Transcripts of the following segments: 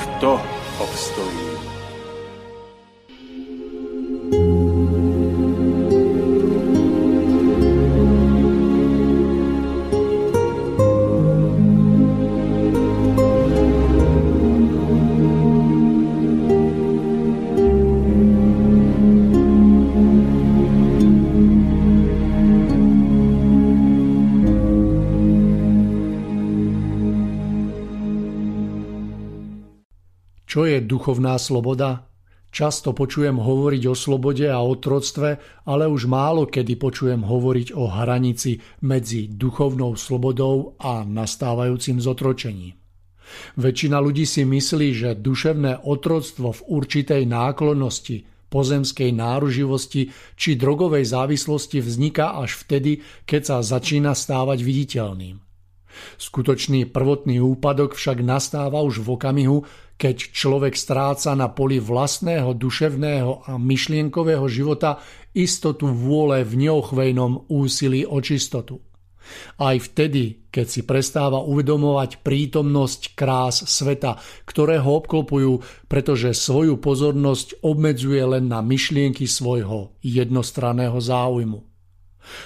kto obstojí. Čo je duchovná sloboda? Často počujem hovoriť o slobode a otroctve, ale už málo kedy počujem hovoriť o hranici medzi duchovnou slobodou a nastávajúcim zotročením. Väčšina ľudí si myslí, že duševné otroctvo v určitej náklonnosti, pozemskej náruživosti či drogovej závislosti vzniká až vtedy, keď sa začína stávať viditeľným. Skutočný prvotný úpadok však nastáva už v okamihu, keď človek stráca na poli vlastného duševného a myšlienkového života istotu vôle v neochvejnom úsilí o čistotu. Aj vtedy, keď si prestáva uvedomovať prítomnosť krás sveta, ktoré ho obklopujú, pretože svoju pozornosť obmedzuje len na myšlienky svojho jednostranného záujmu.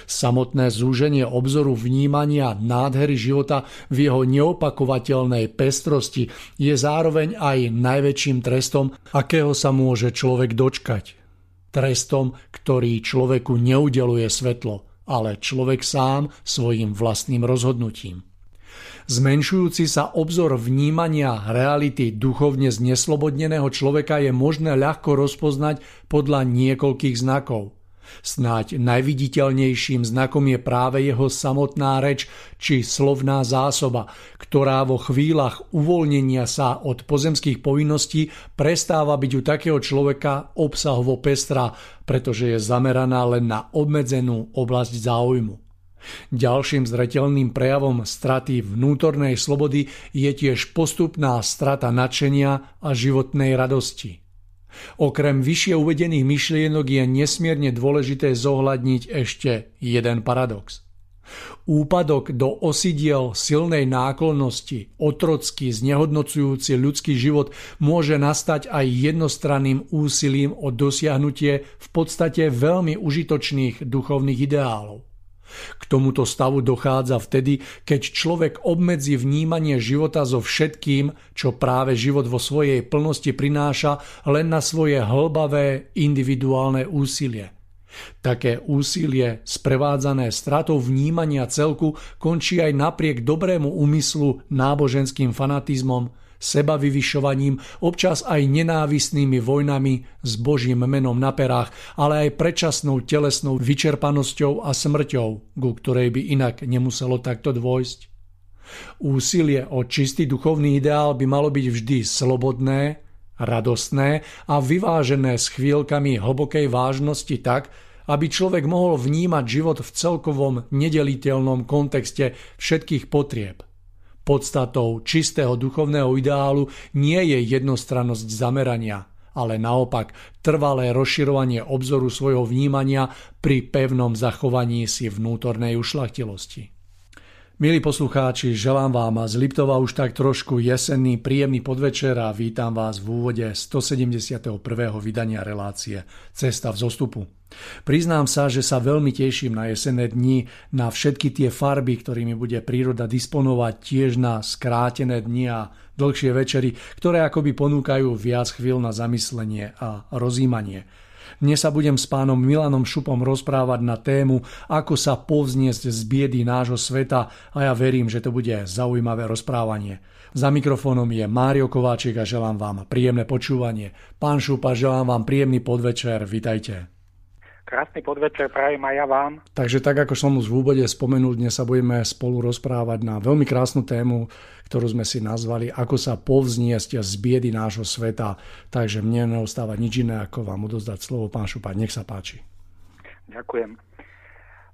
Samotné zúženie obzoru vnímania nádhery života v jeho neopakovateľnej pestrosti je zároveň aj najväčším trestom, akého sa môže človek dočkať. Trestom, ktorý človeku neudeluje svetlo, ale človek sám svojim vlastným rozhodnutím. Zmenšujúci sa obzor vnímania reality duchovne zneslobodneného človeka je možné ľahko rozpoznať podľa niekoľkých znakov. Snáď najviditeľnejším znakom je práve jeho samotná reč či slovná zásoba, ktorá vo chvíľach uvoľnenia sa od pozemských povinností prestáva byť u takého človeka obsahovo pestrá, pretože je zameraná len na obmedzenú oblasť záujmu. Ďalším zretelným prejavom straty vnútornej slobody je tiež postupná strata nadšenia a životnej radosti. Okrem vyššie uvedených myšlienok je nesmierne dôležité zohľadniť ešte jeden paradox. Úpadok do osidiel silnej náklonnosti, otrocky znehodnocujúci ľudský život môže nastať aj jednostranným úsilím o dosiahnutie v podstate veľmi užitočných duchovných ideálov. K tomuto stavu dochádza vtedy, keď človek obmedzí vnímanie života so všetkým, čo práve život vo svojej plnosti prináša, len na svoje hlbavé individuálne úsilie. Také úsilie, sprevádzané stratou vnímania celku, končí aj napriek dobrému úmyslu náboženským fanatizmom, seba vyvyšovaním, občas aj nenávistnými vojnami s Božím menom na perách, ale aj predčasnou telesnou vyčerpanosťou a smrťou, ku ktorej by inak nemuselo takto dôjsť. Úsilie o čistý duchovný ideál by malo byť vždy slobodné, radostné a vyvážené s chvíľkami hlbokej vážnosti tak, aby človek mohol vnímať život v celkovom nedeliteľnom kontexte všetkých potrieb – Podstatou čistého duchovného ideálu nie je jednostrannosť zamerania, ale naopak trvalé rozširovanie obzoru svojho vnímania pri pevnom zachovaní si vnútornej ušlachtilosti. Milí poslucháči, želám vám z Liptova už tak trošku jesenný, príjemný podvečer a vítam vás v úvode 171. vydania relácie Cesta v zostupu. Priznám sa, že sa veľmi teším na jesenné dni, na všetky tie farby, ktorými bude príroda disponovať, tiež na skrátené dni a dlhšie večery, ktoré akoby ponúkajú viac chvíľ na zamyslenie a rozímanie. Dnes sa budem s pánom Milanom Šupom rozprávať na tému, ako sa povzniesť z biedy nášho sveta a ja verím, že to bude zaujímavé rozprávanie. Za mikrofónom je Mário Kováčik a želám vám príjemné počúvanie. Pán Šupa, želám vám príjemný podvečer. Vitajte. Krásny podvečer prajem aj ja vám. Takže tak, ako som už v úvode spomenul, dnes sa budeme spolu rozprávať na veľmi krásnu tému, ktorú sme si nazvali Ako sa povzniesť z biedy nášho sveta. Takže mne neostáva nič iné, ako vám odozdať slovo. Pán Šupa, nech sa páči. Ďakujem.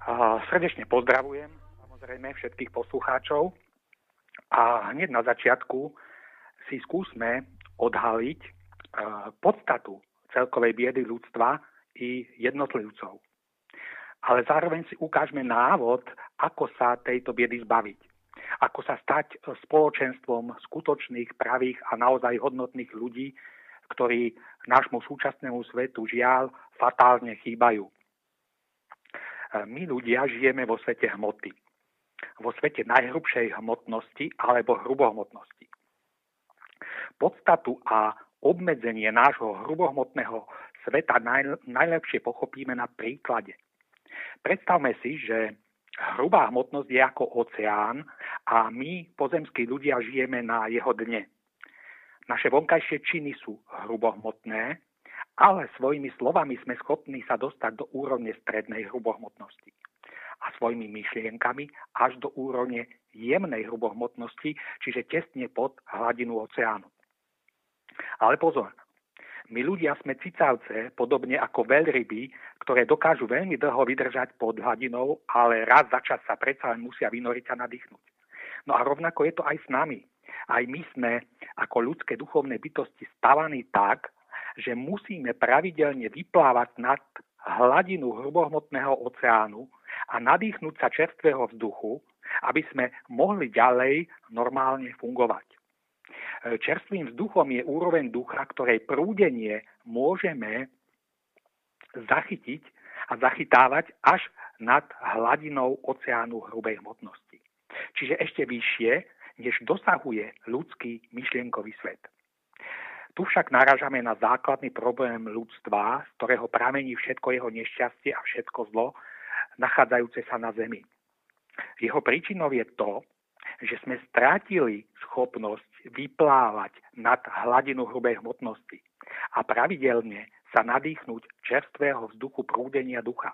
A srdečne pozdravujem samozrejme všetkých poslucháčov a hneď na začiatku si skúsme odhaliť podstatu celkovej biedy ľudstva, i jednotlivcov. Ale zároveň si ukážeme návod, ako sa tejto biedy zbaviť. Ako sa stať spoločenstvom skutočných, pravých a naozaj hodnotných ľudí, ktorí nášmu súčasnému svetu žiaľ fatálne chýbajú. My ľudia žijeme vo svete hmoty. Vo svete najhrubšej hmotnosti alebo hrubohmotnosti. Podstatu a obmedzenie nášho hrubohmotného sveta naj, najlepšie pochopíme na príklade. Predstavme si, že hrubá hmotnosť je ako oceán a my, pozemskí ľudia, žijeme na jeho dne. Naše vonkajšie činy sú hrubohmotné, ale svojimi slovami sme schopní sa dostať do úrovne strednej hrubohmotnosti a svojimi myšlienkami až do úrovne jemnej hrubohmotnosti, čiže tesne pod hladinu oceánu. Ale pozor, my ľudia sme cicavce, podobne ako veľryby, ktoré dokážu veľmi dlho vydržať pod hladinou, ale raz za čas sa predsa len musia vynoriť a nadýchnuť. No a rovnako je to aj s nami. Aj my sme ako ľudské duchovné bytosti stavaní tak, že musíme pravidelne vyplávať nad hladinu hrubohmotného oceánu a nadýchnuť sa čerstvého vzduchu, aby sme mohli ďalej normálne fungovať. Čerstvým vzduchom je úroveň ducha, ktorej prúdenie môžeme zachytiť a zachytávať až nad hladinou oceánu hrubej hmotnosti. Čiže ešte vyššie, než dosahuje ľudský myšlienkový svet. Tu však naražame na základný problém ľudstva, z ktorého pramení všetko jeho nešťastie a všetko zlo, nachádzajúce sa na Zemi. Jeho príčinou je to, že sme strátili schopnosť vyplávať nad hladinu hrubej hmotnosti a pravidelne sa nadýchnuť čerstvého vzduchu prúdenia ducha.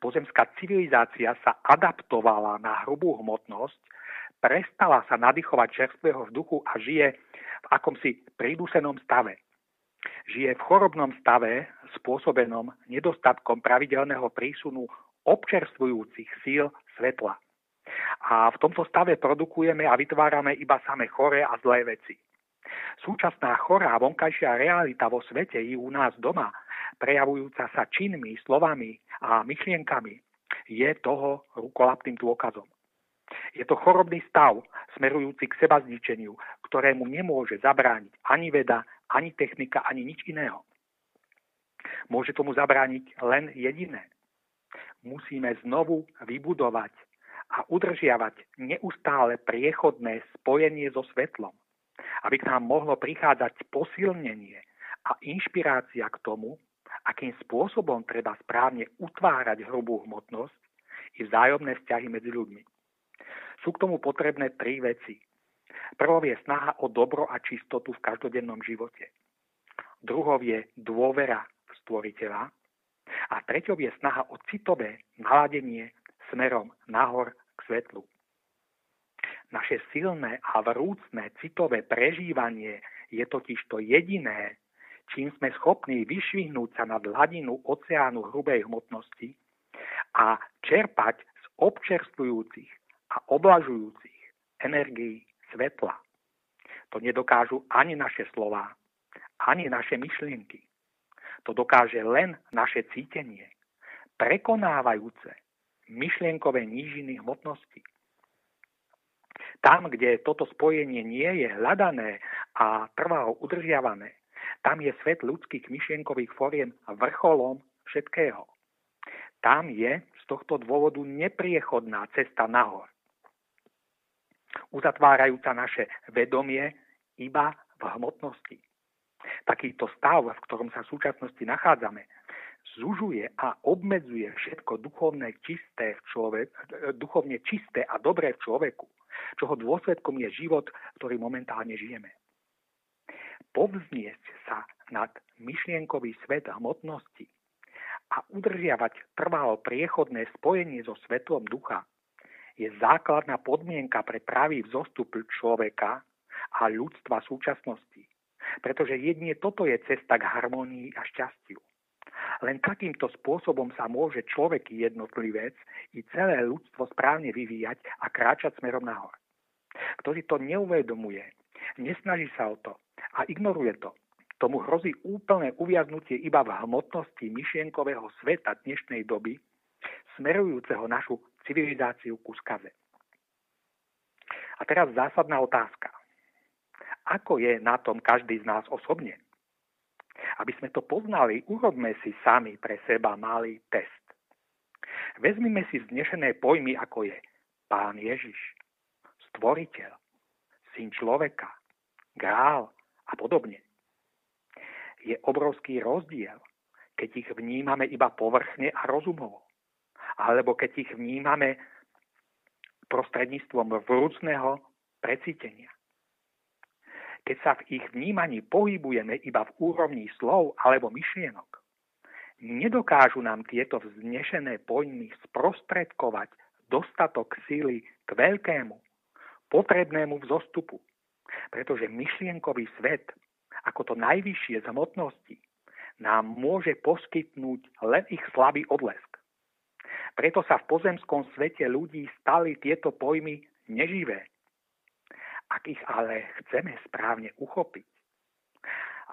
Pozemská civilizácia sa adaptovala na hrubú hmotnosť, prestala sa nadýchovať čerstvého vzduchu a žije v akomsi prídusenom stave. Žije v chorobnom stave spôsobenom nedostatkom pravidelného prísunu občerstvujúcich síl svetla. A v tomto stave produkujeme a vytvárame iba same choré a zlé veci. Súčasná chorá vonkajšia realita vo svete i u nás doma, prejavujúca sa činmi, slovami a myšlienkami, je toho rukolapným dôkazom. Je to chorobný stav, smerujúci k seba zničeniu, ktorému nemôže zabrániť ani veda, ani technika, ani nič iného. Môže tomu zabrániť len jediné. Musíme znovu vybudovať a udržiavať neustále priechodné spojenie so svetlom, aby k nám mohlo prichádzať posilnenie a inšpirácia k tomu, akým spôsobom treba správne utvárať hrubú hmotnosť i vzájomné vzťahy medzi ľuďmi. Sú k tomu potrebné tri veci. Prvou je snaha o dobro a čistotu v každodennom živote. Druhou je dôvera v stvoriteľa. A treťou je snaha o citové naladenie smerom nahor k svetlu. Naše silné a vrúcne citové prežívanie je totiž to jediné, čím sme schopní vyšvihnúť sa nad hladinu oceánu hrubej hmotnosti a čerpať z občerstvujúcich a oblažujúcich energií svetla. To nedokážu ani naše slova, ani naše myšlienky. To dokáže len naše cítenie, prekonávajúce myšlienkové nížiny hmotnosti Tam, kde toto spojenie nie je hľadané a trvalo udržiavané, tam je svet ľudských myšlienkových foriem vrcholom všetkého. Tam je z tohto dôvodu nepriechodná cesta nahor. Uzatvárajúca naše vedomie iba v hmotnosti. Takýto stav, v ktorom sa v súčasnosti nachádzame, zužuje a obmedzuje všetko duchovné, čisté v človek, duchovne čisté a dobré v človeku, čoho dôsledkom je život, ktorý momentálne žijeme. Povzniesť sa nad myšlienkový svet hmotnosti a udržiavať trvalo priechodné spojenie so svetlom ducha je základná podmienka pre pravý vzostup človeka a ľudstva súčasnosti. Pretože jedine toto je cesta k harmonii a šťastiu. Len takýmto spôsobom sa môže človek jednotlivec i celé ľudstvo správne vyvíjať a kráčať smerom nahor. Kto si to neuvedomuje, nesnaží sa o to a ignoruje to, tomu hrozí úplné uviaznutie iba v hmotnosti myšlienkového sveta dnešnej doby, smerujúceho našu civilizáciu ku skaze. A teraz zásadná otázka. Ako je na tom každý z nás osobne? Aby sme to poznali, urobme si sami pre seba malý test. Vezmime si vznešené pojmy, ako je Pán Ježiš, Stvoriteľ, Syn človeka, Grál a podobne. Je obrovský rozdiel, keď ich vnímame iba povrchne a rozumovo alebo keď ich vnímame prostredníctvom vrúcného precítenia. Keď sa v ich vnímaní pohybujeme iba v úrovni slov alebo myšlienok, nedokážu nám tieto vznešené pojmy sprostredkovať dostatok síly k veľkému, potrebnému vzostupu, pretože myšlienkový svet, ako to najvyššie z hmotnosti, nám môže poskytnúť len ich slabý odlesk. Preto sa v pozemskom svete ľudí stali tieto pojmy neživé. Ak ich ale chceme správne uchopiť,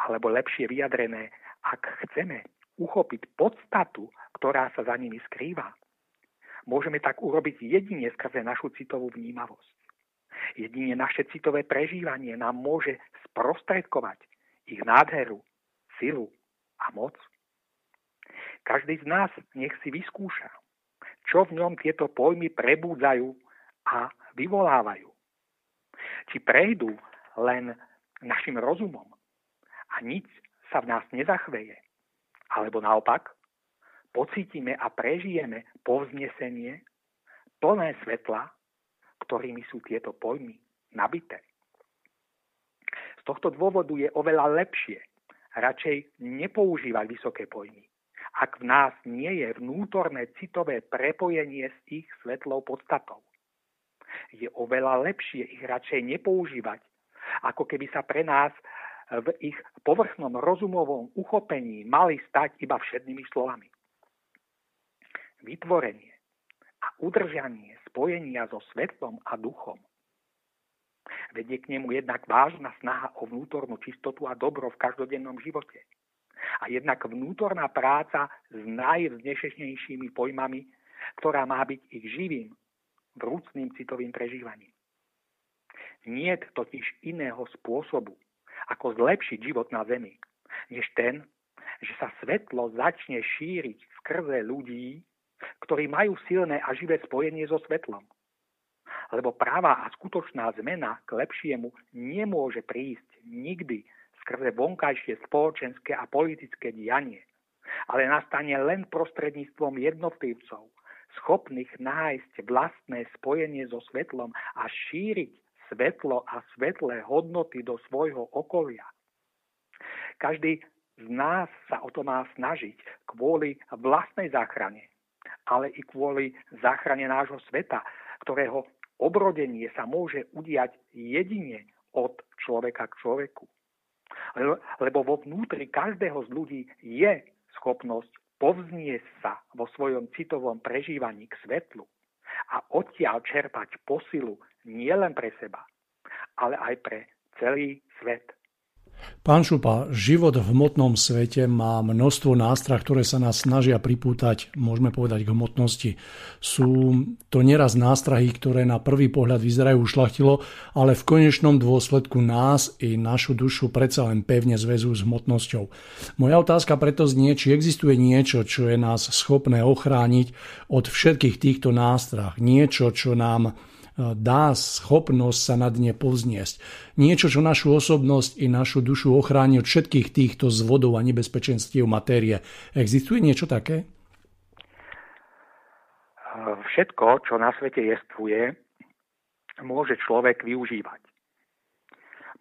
alebo lepšie vyjadrené, ak chceme uchopiť podstatu, ktorá sa za nimi skrýva, môžeme tak urobiť jedine skrze našu citovú vnímavosť. Jedine naše citové prežívanie nám môže sprostredkovať ich nádheru, silu a moc. Každý z nás nech si vyskúša, čo v ňom tieto pojmy prebúdzajú a vyvolávajú. Či prejdú len našim rozumom a nič sa v nás nezachveje, alebo naopak pocítime a prežijeme povznesenie plné svetla, ktorými sú tieto pojmy nabité. Z tohto dôvodu je oveľa lepšie radšej nepoužívať vysoké pojmy ak v nás nie je vnútorné citové prepojenie s ich svetlou podstatou. Je oveľa lepšie ich radšej nepoužívať, ako keby sa pre nás v ich povrchnom rozumovom uchopení mali stať iba všednými slovami. Vytvorenie a udržanie spojenia so svetlom a duchom vedie k nemu jednak vážna snaha o vnútornú čistotu a dobro v každodennom živote – a jednak vnútorná práca s najvznešenejšími pojmami, ktorá má byť ich živým, vrúcným citovým prežívaním. Nie totiž iného spôsobu, ako zlepšiť život na Zemi, než ten, že sa svetlo začne šíriť skrze ľudí, ktorí majú silné a živé spojenie so svetlom. Lebo práva a skutočná zmena k lepšiemu nemôže prísť nikdy skrze vonkajšie spoločenské a politické dianie, ale nastane len prostredníctvom jednotlivcov, schopných nájsť vlastné spojenie so svetlom a šíriť svetlo a svetlé hodnoty do svojho okolia. Každý z nás sa o to má snažiť kvôli vlastnej záchrane, ale i kvôli záchrane nášho sveta, ktorého obrodenie sa môže udiať jedine od človeka k človeku. Lebo vo vnútri každého z ľudí je schopnosť povzniesť sa vo svojom citovom prežívaní k svetlu a odtiaľ čerpať posilu nielen pre seba, ale aj pre celý svet. Pán Šupa, život v hmotnom svete má množstvo nástrah, ktoré sa nás snažia pripútať, môžeme povedať, k hmotnosti. Sú to neraz nástrahy, ktoré na prvý pohľad vyzerajú ušlachtilo, ale v konečnom dôsledku nás i našu dušu predsa len pevne zväzujú s hmotnosťou. Moja otázka preto znie, či existuje niečo, čo je nás schopné ochrániť od všetkých týchto nástrah. Niečo, čo nám dá schopnosť sa na dne povzniesť. Niečo, čo našu osobnosť i našu dušu ochráni od všetkých týchto zvodov a nebezpečenstiev matérie. Existuje niečo také? Všetko, čo na svete jestvuje, môže človek využívať.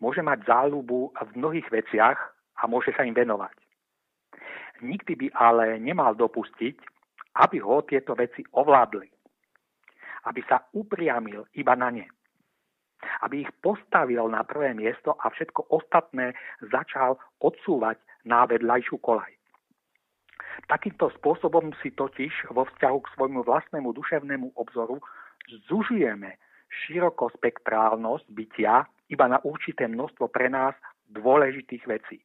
Môže mať záľubu v mnohých veciach a môže sa im venovať. Nikdy by ale nemal dopustiť, aby ho tieto veci ovládli aby sa upriamil iba na ne. Aby ich postavil na prvé miesto a všetko ostatné začal odsúvať na vedľajšiu kolaj. Takýmto spôsobom si totiž vo vzťahu k svojmu vlastnému duševnému obzoru zužujeme širokospektrálnosť bytia iba na určité množstvo pre nás dôležitých vecí.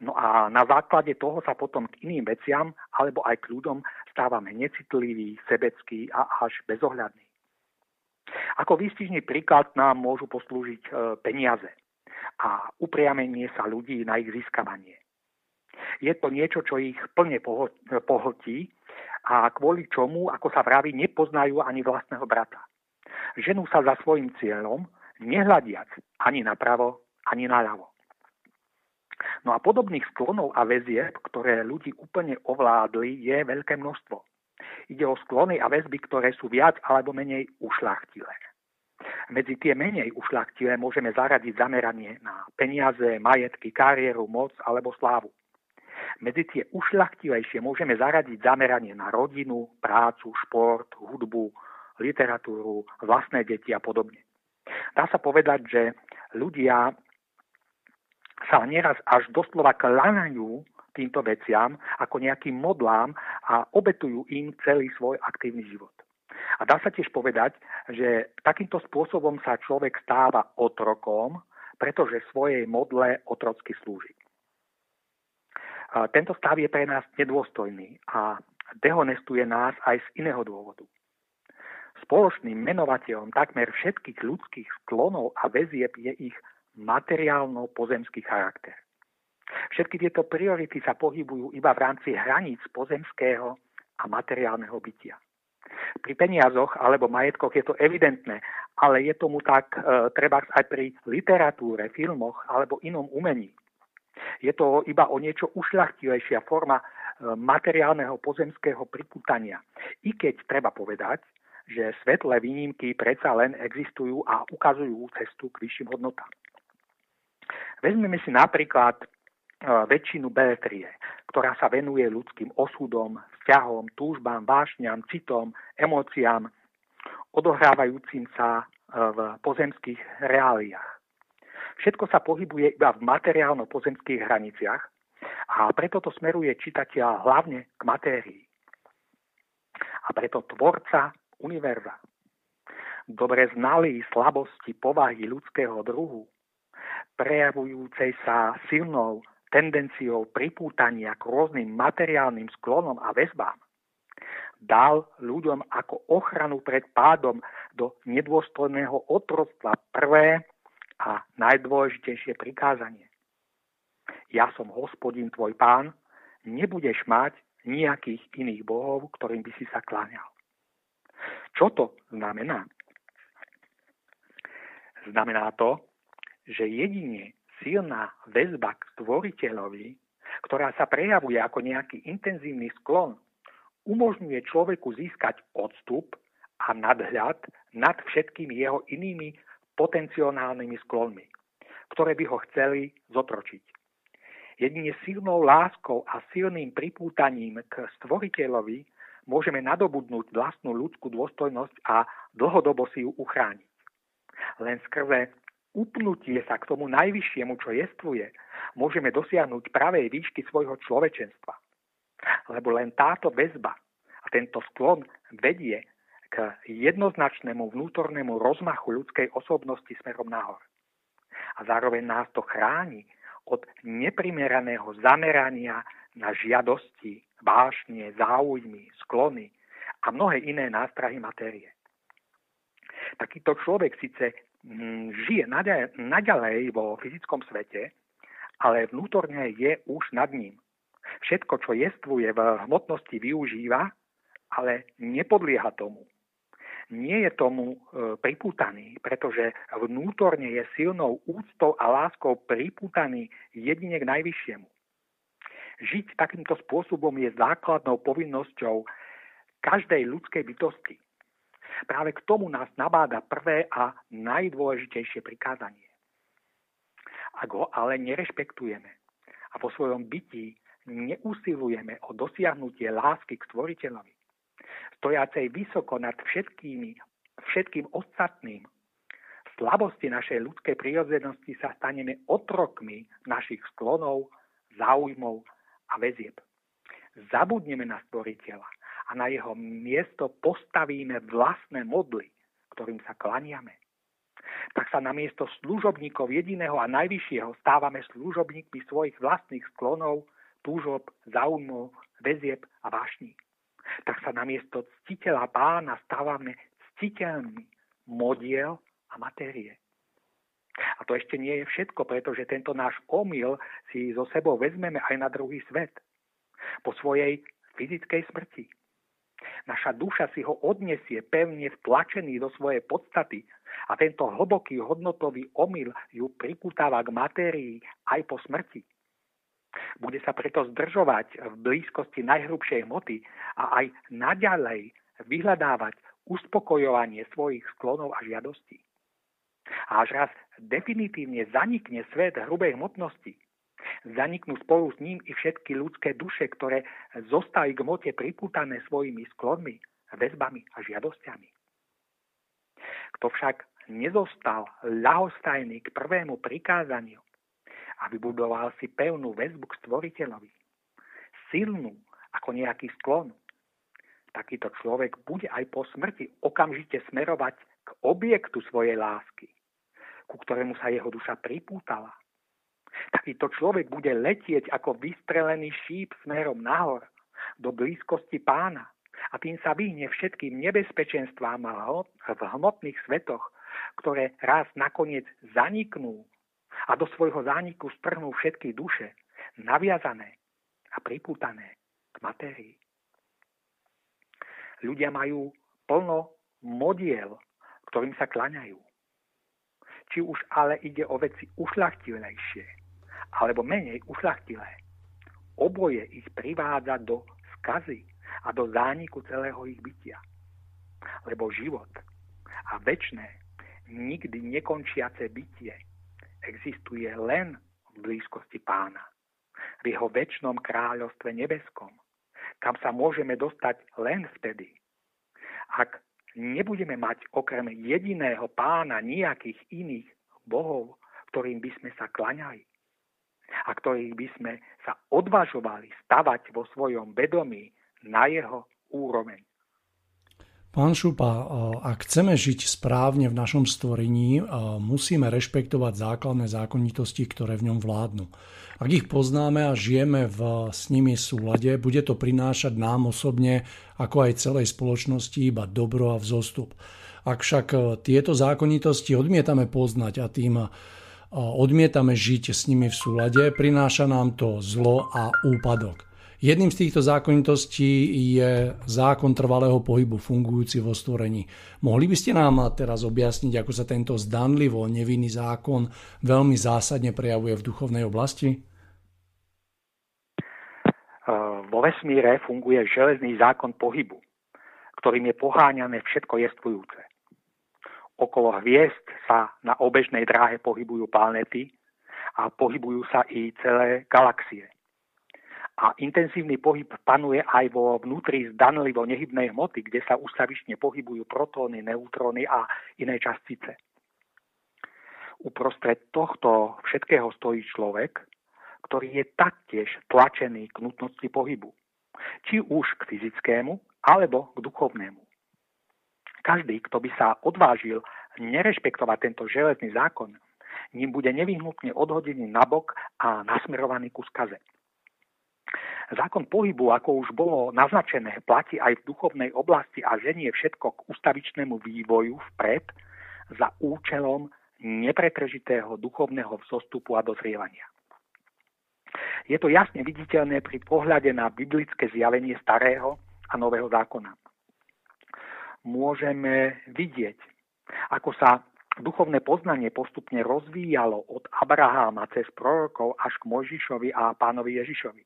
No a na základe toho sa potom k iným veciam alebo aj k ľuďom stávame necitliví, sebeckí a až bezohľadní. Ako výstižný príklad nám môžu poslúžiť e, peniaze a upriamenie sa ľudí na ich získavanie. Je to niečo, čo ich plne pohltí a kvôli čomu, ako sa vraví, nepoznajú ani vlastného brata. Ženú sa za svojim cieľom, nehľadiac ani napravo, ani naľavo. No a podobných sklonov a väzieb, ktoré ľudí úplne ovládli, je veľké množstvo. Ide o sklony a väzby, ktoré sú viac alebo menej ušlachtilé. Medzi tie menej ušlachtilé môžeme zaradiť zameranie na peniaze, majetky, kariéru, moc alebo slávu. Medzi tie ušlachtilejšie môžeme zaradiť zameranie na rodinu, prácu, šport, hudbu, literatúru, vlastné deti a podobne. Dá sa povedať, že ľudia sa nieraz až doslova kláňajú týmto veciam ako nejakým modlám a obetujú im celý svoj aktívny život. A dá sa tiež povedať, že takýmto spôsobom sa človek stáva otrokom, pretože svojej modle otrocky slúži. Tento stav je pre nás nedôstojný a dehonestuje nás aj z iného dôvodu. Spoločným menovateľom takmer všetkých ľudských sklonov a väzieb je ich materiálno-pozemský charakter. Všetky tieto priority sa pohybujú iba v rámci hraníc pozemského a materiálneho bytia. Pri peniazoch alebo majetkoch je to evidentné, ale je tomu tak e, treba aj pri literatúre, filmoch alebo inom umení. Je to iba o niečo ušľachtilejšia forma e, materiálneho pozemského priputania. I keď treba povedať, že svetlé výnimky predsa len existujú a ukazujú cestu k vyšším hodnotám. Vezmeme si napríklad e, väčšinu beletrie, ktorá sa venuje ľudským osudom, vzťahom, túžbám, vášňam, citom, emóciám, odohrávajúcim sa e, v pozemských reáliách. Všetko sa pohybuje iba v materiálno-pozemských hraniciach a preto to smeruje čitateľ hlavne k matérii. A preto tvorca univerza, dobre znalý slabosti povahy ľudského druhu, prejavujúcej sa silnou tendenciou pripútania k rôznym materiálnym sklonom a väzbám, dal ľuďom ako ochranu pred pádom do nedôstojného otroctva prvé a najdôležitejšie prikázanie. Ja som hospodin tvoj pán, nebudeš mať nejakých iných bohov, ktorým by si sa kláňal. Čo to znamená? Znamená to, že jedine silná väzba k stvoriteľovi, ktorá sa prejavuje ako nejaký intenzívny sklon, umožňuje človeku získať odstup a nadhľad nad všetkými jeho inými potenciálnymi sklonmi, ktoré by ho chceli zotročiť. Jedine silnou láskou a silným pripútaním k stvoriteľovi môžeme nadobudnúť vlastnú ľudskú dôstojnosť a dlhodobo si ju uchrániť. Len skrze upnutie sa k tomu najvyššiemu, čo jestvuje, môžeme dosiahnuť pravej výšky svojho človečenstva. Lebo len táto väzba a tento sklon vedie k jednoznačnému vnútornému rozmachu ľudskej osobnosti smerom nahor. A zároveň nás to chráni od neprimeraného zamerania na žiadosti, vášne, záujmy, sklony a mnohé iné nástrahy matérie. Takýto človek síce žije naďalej vo fyzickom svete, ale vnútorne je už nad ním. Všetko, čo jestvuje v hmotnosti, využíva, ale nepodlieha tomu. Nie je tomu e, pripútaný, pretože vnútorne je silnou úctou a láskou pripútaný jedine k najvyššiemu. Žiť takýmto spôsobom je základnou povinnosťou každej ľudskej bytosti. Práve k tomu nás nabáda prvé a najdôležitejšie prikázanie. Ak ho ale nerešpektujeme a vo svojom bytí neusilujeme o dosiahnutie lásky k stvoriteľovi, stojacej vysoko nad všetkými, všetkým ostatným, v slabosti našej ľudskej prírodzenosti sa staneme otrokmi našich sklonov, záujmov a väzieb. Zabudneme na stvoriteľa a na jeho miesto postavíme vlastné modly, ktorým sa klaniame. Tak sa namiesto služobníkov jediného a najvyššieho stávame služobníkmi svojich vlastných sklonov, túžob, záujmov, väzieb a vášní. Tak sa namiesto ctiteľa pána stávame ctiteľmi modiel a matérie. A to ešte nie je všetko, pretože tento náš omyl si so sebou vezmeme aj na druhý svet. Po svojej fyzickej smrti. Naša duša si ho odnesie pevne vtlačený do svojej podstaty a tento hlboký hodnotový omyl ju priputáva k matérii aj po smrti. Bude sa preto zdržovať v blízkosti najhrubšej hmoty a aj naďalej vyhľadávať uspokojovanie svojich sklonov a žiadostí. A až raz definitívne zanikne svet hrubej hmotnosti, Zaniknú spolu s ním i všetky ľudské duše, ktoré zostali k mote priputané svojimi sklonmi, väzbami a žiadosťami. Kto však nezostal ľahostajný k prvému prikázaniu a vybudoval si pevnú väzbu k stvoriteľovi, silnú ako nejaký sklon, takýto človek bude aj po smrti okamžite smerovať k objektu svojej lásky, ku ktorému sa jeho duša pripútala Takýto človek bude letieť ako vystrelený šíp smerom nahor, do blízkosti pána a tým sa vyhne všetkým nebezpečenstvám v hmotných svetoch, ktoré raz nakoniec zaniknú a do svojho zániku strhnú všetky duše, naviazané a pripútané k matérii. Ľudia majú plno modiel, ktorým sa klaňajú. Či už ale ide o veci ušlachtilejšie, alebo menej ušlachtilé. Oboje ich privádza do skazy a do zániku celého ich bytia. Lebo život a väčné, nikdy nekončiace bytie existuje len v blízkosti pána, v jeho väčšnom kráľovstve nebeskom, kam sa môžeme dostať len vtedy, ak nebudeme mať okrem jediného pána nejakých iných bohov, ktorým by sme sa klaňali a ktorých by sme sa odvažovali stavať vo svojom vedomí na jeho úroveň. Pán Šupa, ak chceme žiť správne v našom stvorení, musíme rešpektovať základné zákonitosti, ktoré v ňom vládnu. Ak ich poznáme a žijeme v, s nimi v súlade, bude to prinášať nám osobne, ako aj celej spoločnosti, iba dobro a vzostup. Ak však tieto zákonitosti odmietame poznať a tým odmietame žiť s nimi v súlade, prináša nám to zlo a úpadok. Jedným z týchto zákonitostí je zákon trvalého pohybu fungujúci vo stvorení. Mohli by ste nám teraz objasniť, ako sa tento zdanlivo nevinný zákon veľmi zásadne prejavuje v duchovnej oblasti? Vo vesmíre funguje železný zákon pohybu, ktorým je poháňané všetko jestvujúce. Okolo hviezd sa na obežnej dráhe pohybujú planety a pohybujú sa i celé galaxie. A intenzívny pohyb panuje aj vo vnútri zdanlivo nehybnej hmoty, kde sa ústavične pohybujú protóny, neutróny a iné častice. Uprostred tohto všetkého stojí človek, ktorý je taktiež tlačený k nutnosti pohybu. Či už k fyzickému, alebo k duchovnému. Každý, kto by sa odvážil nerešpektovať tento železný zákon, ním bude nevyhnutne odhodený nabok a nasmerovaný ku skaze. Zákon pohybu, ako už bolo naznačené, platí aj v duchovnej oblasti a ženie všetko k ustavičnému vývoju vpred za účelom nepretržitého duchovného vzostupu a dozrievania. Je to jasne viditeľné pri pohľade na biblické zjavenie starého a nového zákona. Môžeme vidieť, ako sa duchovné poznanie postupne rozvíjalo od Abraháma cez prorokov až k Mojžišovi a pánovi Ježišovi.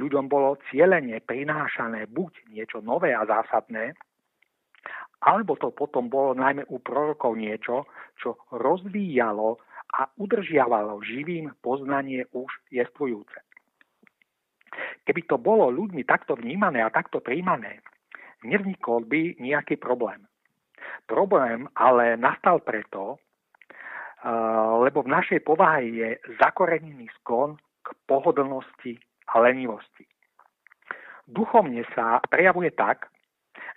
Ľuďom bolo cieľene prinášané buď niečo nové a zásadné, alebo to potom bolo najmä u prorokov niečo, čo rozvíjalo a udržiavalo živým poznanie už jestvujúce. Keby to bolo ľuďmi takto vnímané a takto príjmané, nevznikol by nejaký problém. Problém ale nastal preto, lebo v našej povahe je zakorenený sklon k pohodlnosti a lenivosti. Duchovne sa prejavuje tak,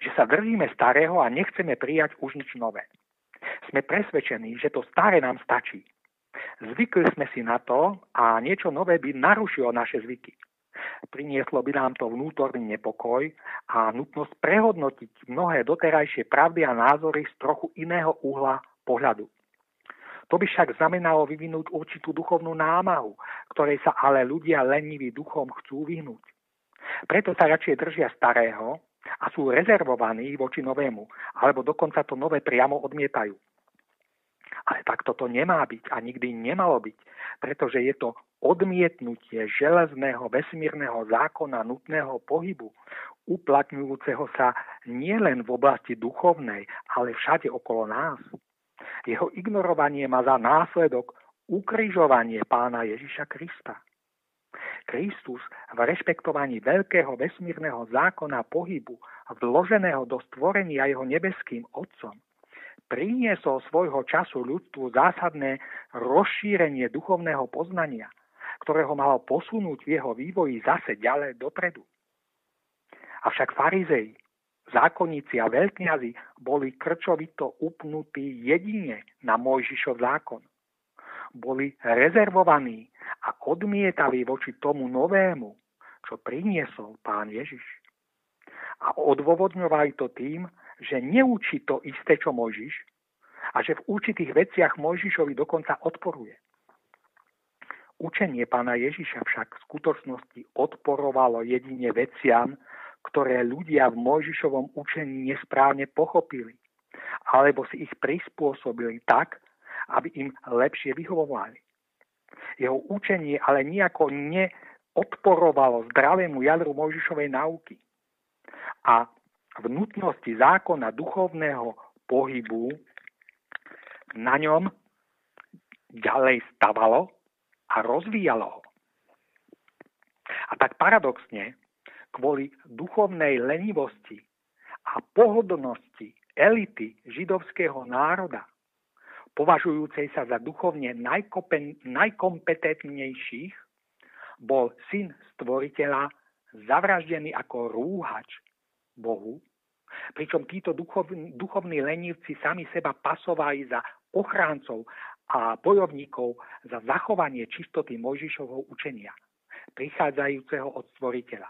že sa držíme starého a nechceme prijať už nič nové. Sme presvedčení, že to staré nám stačí. Zvykli sme si na to a niečo nové by narušilo naše zvyky. Prinieslo by nám to vnútorný nepokoj a nutnosť prehodnotiť mnohé doterajšie pravdy a názory z trochu iného uhla pohľadu. To by však znamenalo vyvinúť určitú duchovnú námahu, ktorej sa ale ľudia leniví duchom chcú vyhnúť. Preto sa radšej držia starého a sú rezervovaní voči novému, alebo dokonca to nové priamo odmietajú. Ale takto to nemá byť a nikdy nemalo byť, pretože je to odmietnutie železného vesmírneho zákona nutného pohybu, uplatňujúceho sa nielen v oblasti duchovnej, ale všade okolo nás. Jeho ignorovanie má za následok ukrižovanie pána Ježiša Krista. Kristus v rešpektovaní veľkého vesmírneho zákona pohybu vloženého do stvorenia jeho nebeským Otcom priniesol svojho času ľudstvu zásadné rozšírenie duchovného poznania, ktorého malo posunúť v jeho vývoji zase ďalej dopredu. Avšak farizei, zákonníci a veľkňazi boli krčovito upnutí jedine na Mojžišov zákon. Boli rezervovaní a odmietaví voči tomu novému, čo priniesol pán Ježiš. A odôvodňovali to tým, že neučí to isté, čo Mojžiš a že v určitých veciach Mojžišovi dokonca odporuje. Učenie pána Ježiša však v skutočnosti odporovalo jedine veciam, ktoré ľudia v Mojžišovom učení nesprávne pochopili, alebo si ich prispôsobili tak, aby im lepšie vyhovovali. Jeho učenie ale nejako neodporovalo zdravému jadru Mojžišovej nauky. A v nutnosti zákona duchovného pohybu na ňom ďalej stavalo a rozvíjalo ho. A tak paradoxne, kvôli duchovnej lenivosti a pohodlnosti elity židovského národa, považujúcej sa za duchovne najkompetentnejších, bol syn stvoriteľa zavraždený ako rúhač Bohu, pričom títo duchovní, duchovní lenivci sami seba pasovali za ochráncov a bojovníkov za zachovanie čistoty Mojžišovho učenia, prichádzajúceho od stvoriteľa.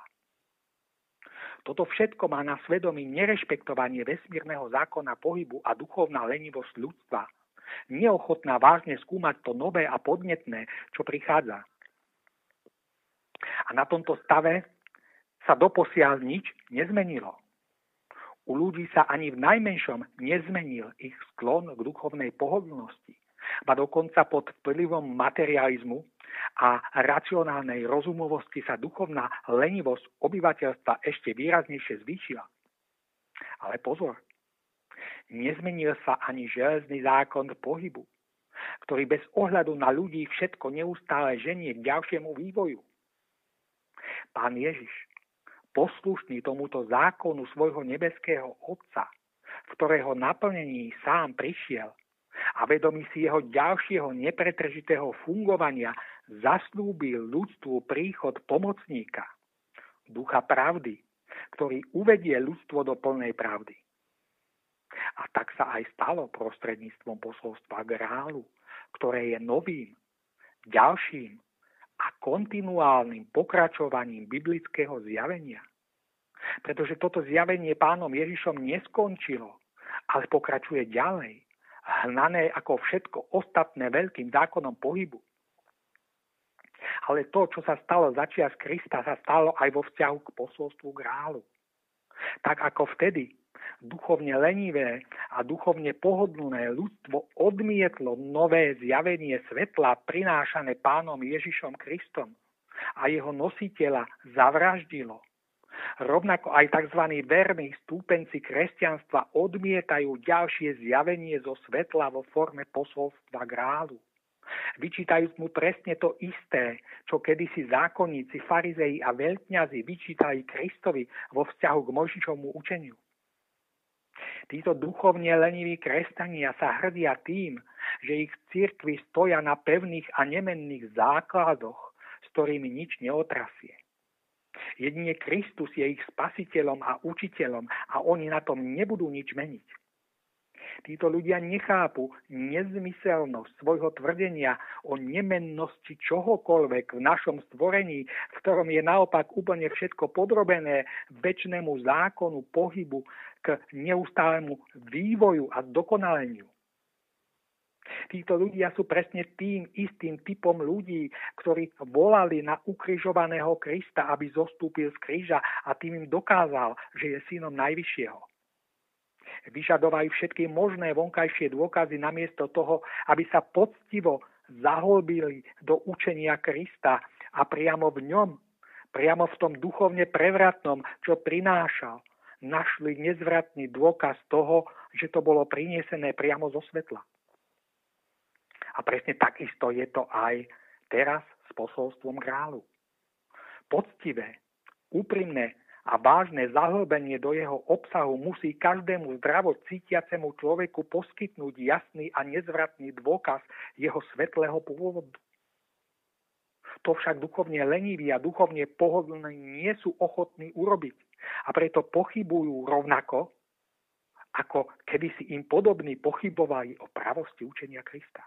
Toto všetko má na svedomí nerešpektovanie vesmírneho zákona pohybu a duchovná lenivosť ľudstva, neochotná vážne skúmať to nové a podnetné, čo prichádza. A na tomto stave sa doposiaľ nič nezmenilo. U ľudí sa ani v najmenšom nezmenil ich sklon k duchovnej pohodlnosti, ba dokonca pod vplyvom materializmu a racionálnej rozumovosti sa duchovná lenivosť obyvateľstva ešte výraznejšie zvýšila. Ale pozor, nezmenil sa ani železný zákon pohybu, ktorý bez ohľadu na ľudí všetko neustále ženie k ďalšiemu vývoju. Pán Ježiš poslušný tomuto zákonu svojho nebeského Otca, v ktorého naplnení sám prišiel a vedomí si jeho ďalšieho nepretržitého fungovania zaslúbil ľudstvu príchod pomocníka, ducha pravdy, ktorý uvedie ľudstvo do plnej pravdy. A tak sa aj stalo prostredníctvom posolstva Grálu, ktoré je novým, ďalším a kontinuálnym pokračovaním biblického zjavenia. Pretože toto zjavenie pánom Ježišom neskončilo, ale pokračuje ďalej, hnané ako všetko ostatné veľkým zákonom pohybu. Ale to, čo sa stalo začias Krista, sa stalo aj vo vzťahu k posolstvu grálu. Tak ako vtedy duchovne lenivé a duchovne pohodlné ľudstvo odmietlo nové zjavenie svetla prinášané pánom Ježišom Kristom a jeho nositeľa zavraždilo. Rovnako aj tzv. verní stúpenci kresťanstva odmietajú ďalšie zjavenie zo svetla vo forme posolstva grálu. Vyčítajúc mu presne to isté, čo kedysi zákonníci, farizei a veľkňazi vyčítali Kristovi vo vzťahu k Možišovmu učeniu. Títo duchovne leniví kresťania sa hrdia tým, že ich cirkvi stoja na pevných a nemenných základoch, s ktorými nič neotrasie. Jedine Kristus je ich spasiteľom a učiteľom a oni na tom nebudú nič meniť. Títo ľudia nechápu nezmyselnosť svojho tvrdenia o nemennosti čohokoľvek v našom stvorení, v ktorom je naopak úplne všetko podrobené väčšnému zákonu pohybu k neustálemu vývoju a dokonaleniu. Títo ľudia sú presne tým istým typom ľudí, ktorí volali na ukrižovaného Krista, aby zostúpil z kríža a tým im dokázal, že je synom Najvyššieho. Vyžadovali všetky možné vonkajšie dôkazy namiesto toho, aby sa poctivo zahlbili do učenia Krista a priamo v ňom, priamo v tom duchovne prevratnom, čo prinášal, našli nezvratný dôkaz toho, že to bolo prinesené priamo zo svetla. A presne takisto je to aj teraz s posolstvom kráľu. Poctivé, úprimné a vážne zahlbenie do jeho obsahu musí každému zdravo cítiacemu človeku poskytnúť jasný a nezvratný dôkaz jeho svetlého pôvodu. To však duchovne leniví a duchovne pohodlní nie sú ochotní urobiť a preto pochybujú rovnako, ako keby si im podobní pochybovali o pravosti učenia Krista.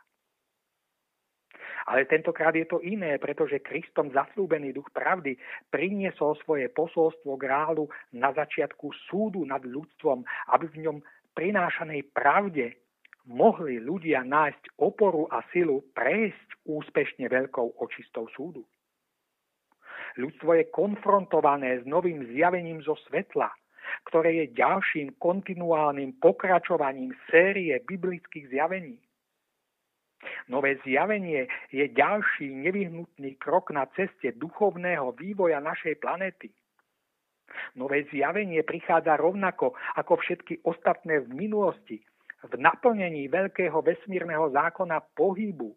Ale tentokrát je to iné, pretože Kristom zaslúbený duch pravdy priniesol svoje posolstvo grálu na začiatku súdu nad ľudstvom, aby v ňom prinášanej pravde mohli ľudia nájsť oporu a silu prejsť úspešne veľkou očistou súdu. Ľudstvo je konfrontované s novým zjavením zo svetla, ktoré je ďalším kontinuálnym pokračovaním série biblických zjavení. Nové zjavenie je ďalší nevyhnutný krok na ceste duchovného vývoja našej planety. Nové zjavenie prichádza rovnako ako všetky ostatné v minulosti, v naplnení veľkého vesmírneho zákona pohybu,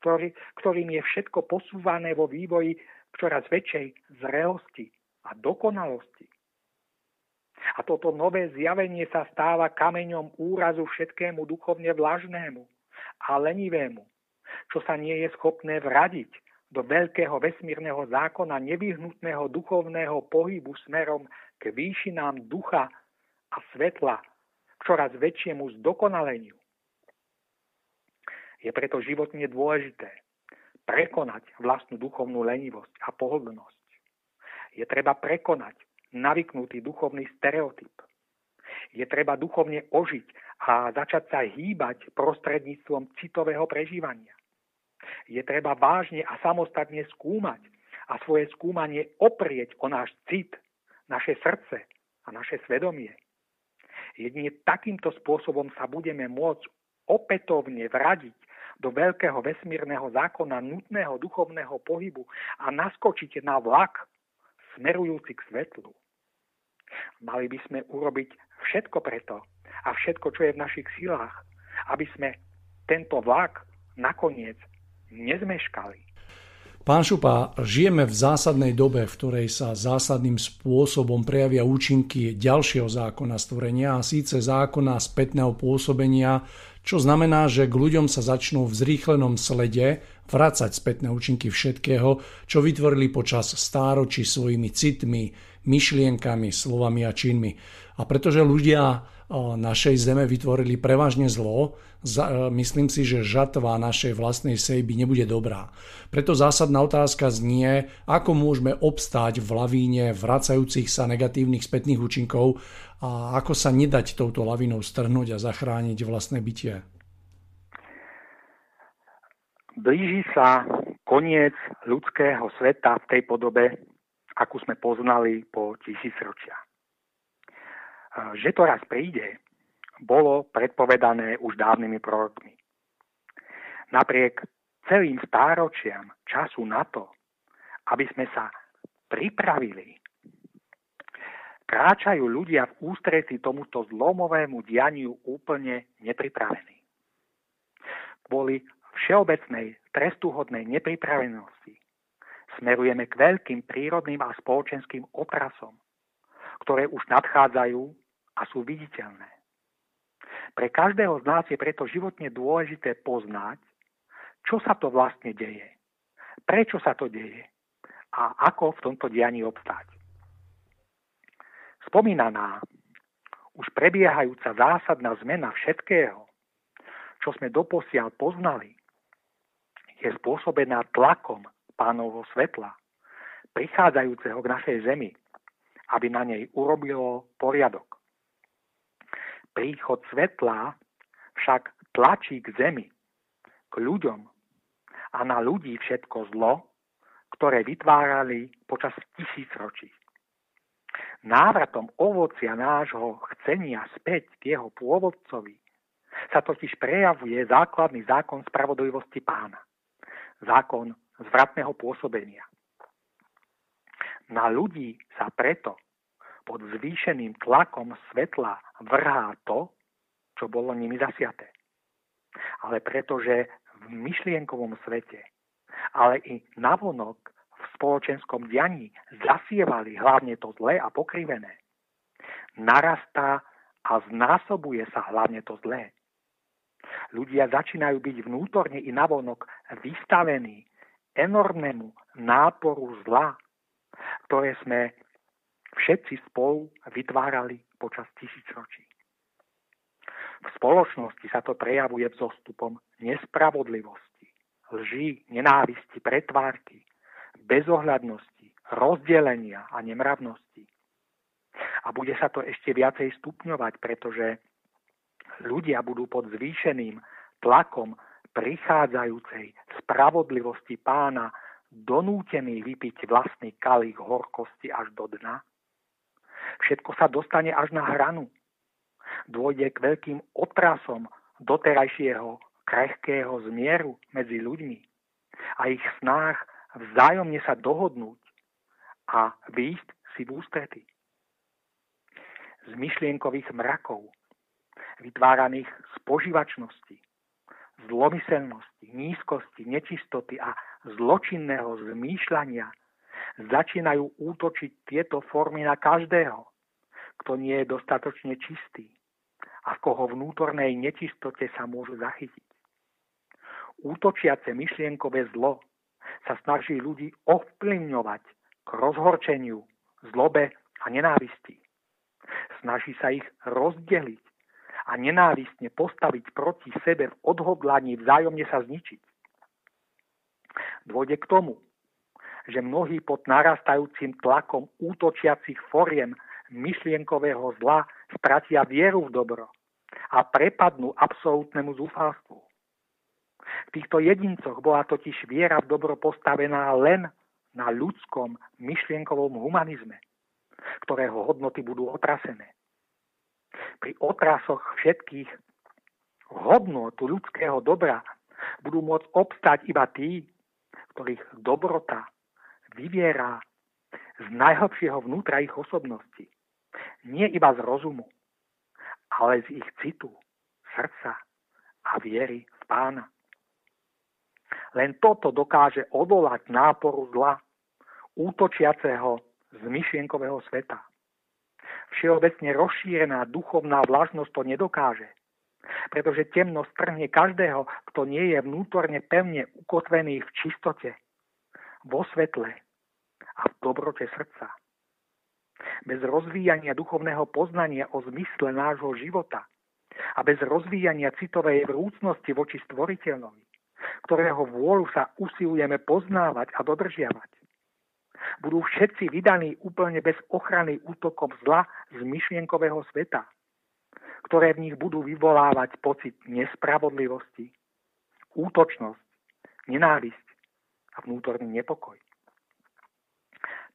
ktorý, ktorým je všetko posúvané vo vývoji v čoraz väčšej zrelosti a dokonalosti. A toto nové zjavenie sa stáva kameňom úrazu všetkému duchovne vlažnému a lenivému, čo sa nie je schopné vradiť do veľkého vesmírneho zákona nevyhnutného duchovného pohybu smerom k výšinám ducha a svetla, k čoraz väčšiemu zdokonaleniu. Je preto životne dôležité, prekonať vlastnú duchovnú lenivosť a pohodlnosť. Je treba prekonať navyknutý duchovný stereotyp. Je treba duchovne ožiť a začať sa hýbať prostredníctvom citového prežívania. Je treba vážne a samostatne skúmať a svoje skúmanie oprieť o náš cit, naše srdce a naše svedomie. Jedine takýmto spôsobom sa budeme môcť opätovne vradiť do veľkého vesmírneho zákona nutného duchovného pohybu a naskočíte na vlak smerujúci k svetlu. Mali by sme urobiť všetko preto a všetko, čo je v našich silách, aby sme tento vlak nakoniec nezmeškali. Pán Šupa, žijeme v zásadnej dobe, v ktorej sa zásadným spôsobom prejavia účinky ďalšieho zákona stvorenia, a síce zákona spätného pôsobenia, čo znamená, že k ľuďom sa začnú v zrýchlenom slede vracať spätné účinky všetkého, čo vytvorili počas stáročí svojimi citmi, myšlienkami, slovami a činmi. A pretože ľudia našej zeme vytvorili prevažne zlo, myslím si, že žatva našej vlastnej sejby nebude dobrá. Preto zásadná otázka znie, ako môžeme obstáť v lavíne vracajúcich sa negatívnych spätných účinkov a ako sa nedať touto lavinou strhnúť a zachrániť vlastné bytie. Blíži sa koniec ľudského sveta v tej podobe, akú sme poznali po tisícročia. Že to raz príde, bolo predpovedané už dávnymi prorokmi. Napriek celým stáročiam času na to, aby sme sa pripravili, kráčajú ľudia v ústretí tomuto zlomovému dianiu úplne nepripravení. Kvôli všeobecnej trestuhodnej nepripravenosti smerujeme k veľkým prírodným a spoločenským otrasom, ktoré už nadchádzajú a sú viditeľné. Pre každého z nás je preto životne dôležité poznať, čo sa to vlastne deje, prečo sa to deje a ako v tomto dianí obstáť. Spomínaná, už prebiehajúca zásadná zmena všetkého, čo sme doposiaľ poznali, je spôsobená tlakom pánovho svetla, prichádzajúceho k našej zemi, aby na nej urobilo poriadok. Príchod svetla však tlačí k zemi, k ľuďom a na ľudí všetko zlo, ktoré vytvárali počas tisícročí. Návratom ovocia nášho chcenia späť k jeho pôvodcovi sa totiž prejavuje základný zákon spravodlivosti pána. Zákon zvratného pôsobenia. Na ľudí sa preto pod zvýšeným tlakom svetla vrhá to, čo bolo nimi zasiaté. Ale pretože v myšlienkovom svete, ale i navonok v spoločenskom dianí zasievali hlavne to zlé a pokrivené, narastá a znásobuje sa hlavne to zlé. Ľudia začínajú byť vnútorne i navonok vystavení enormnému náporu zla, ktoré sme všetci spolu vytvárali počas tisícročí. V spoločnosti sa to prejavuje vzostupom nespravodlivosti, lží, nenávisti, pretvárky, bezohľadnosti, rozdelenia a nemravnosti. A bude sa to ešte viacej stupňovať, pretože ľudia budú pod zvýšeným tlakom prichádzajúcej spravodlivosti pána donútený vypiť vlastný kalich horkosti až do dna? Všetko sa dostane až na hranu. Dôjde k veľkým otrasom doterajšieho krehkého zmieru medzi ľuďmi a ich snách vzájomne sa dohodnúť a výjsť si v ústrety. Z myšlienkových mrakov, vytváraných z požívačnosti, zlomyselnosti, nízkosti, nečistoty a zločinného zmýšľania začínajú útočiť tieto formy na každého, kto nie je dostatočne čistý a v koho vnútornej nečistote sa môžu zachytiť. Útočiace myšlienkové zlo sa snaží ľudí ovplyvňovať k rozhorčeniu, zlobe a nenávisti. Snaží sa ich rozdeliť a nenávistne postaviť proti sebe v odhodlaní vzájomne sa zničiť. Dôjde k tomu, že mnohí pod narastajúcim tlakom útočiacich foriem myšlienkového zla stratia vieru v dobro a prepadnú absolútnemu zúfalstvu. V týchto jedincoch bola totiž viera v dobro postavená len na ľudskom myšlienkovom humanizme, ktorého hodnoty budú otrasené pri otrasoch všetkých hodnot ľudského dobra budú môcť obstať iba tí, ktorých dobrota vyviera z najhlbšieho vnútra ich osobnosti. Nie iba z rozumu, ale z ich citu, srdca a viery v pána. Len toto dokáže odolať náporu zla, útočiaceho z myšlienkového sveta všeobecne rozšírená duchovná vlažnosť to nedokáže. Pretože temnosť trhne každého, kto nie je vnútorne pevne ukotvený v čistote, vo svetle a v dobrote srdca. bez rozvíjania duchovného poznania o zmysle nášho života a bez rozvíjania citovej vrúcnosti voči stvoriteľovi, ktorého vôľu sa usilujeme poznávať a dodržiavať, budú všetci vydaní úplne bez ochrany útokom zla z myšlienkového sveta, ktoré v nich budú vyvolávať pocit nespravodlivosti, útočnosť, nenávisť a vnútorný nepokoj.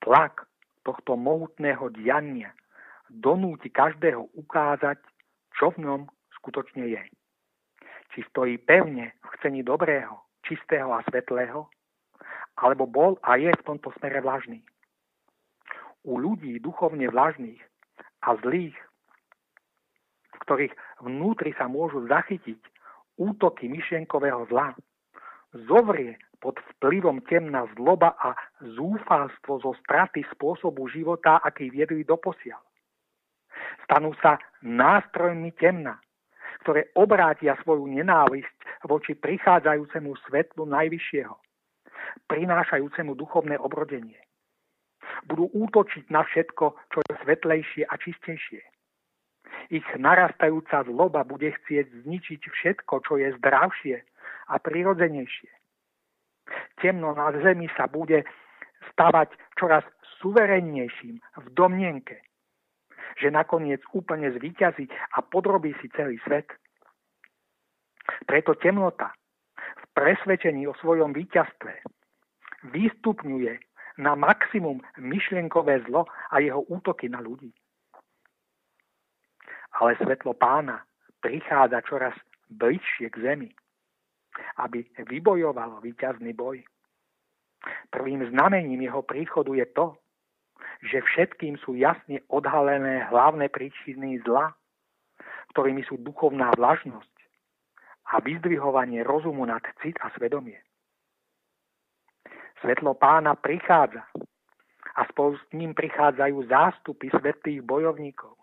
Tlak tohto mohutného diania donúti každého ukázať, čo v ňom skutočne je. Či stojí pevne v chcení dobrého, čistého a svetlého, alebo bol a je v tomto smere vlažný. U ľudí duchovne vlažných a zlých, v ktorých vnútri sa môžu zachytiť útoky myšlienkového zla, zovrie pod vplyvom temna zloba a zúfalstvo zo straty spôsobu života, aký viedli doposiaľ. Stanú sa nástrojmi temna, ktoré obrátia svoju nenávisť voči prichádzajúcemu svetlu Najvyššieho, prinášajúcemu duchovné obrodenie. Budú útočiť na všetko, čo je svetlejšie a čistejšie. Ich narastajúca zloba bude chcieť zničiť všetko, čo je zdravšie a prirodzenejšie temno na zemi sa bude stavať čoraz suverennejším v domnienke, že nakoniec úplne zvíťazí a podrobí si celý svet. Preto temnota v presvedčení o svojom víťazstve vystupňuje na maximum myšlienkové zlo a jeho útoky na ľudí. Ale svetlo pána prichádza čoraz bližšie k zemi aby vybojovalo víťazný boj. Prvým znamením jeho príchodu je to, že všetkým sú jasne odhalené hlavné príčiny zla, ktorými sú duchovná vlažnosť a vyzdvihovanie rozumu nad cit a svedomie. Svetlo pána prichádza a spolu s ním prichádzajú zástupy svetlých bojovníkov,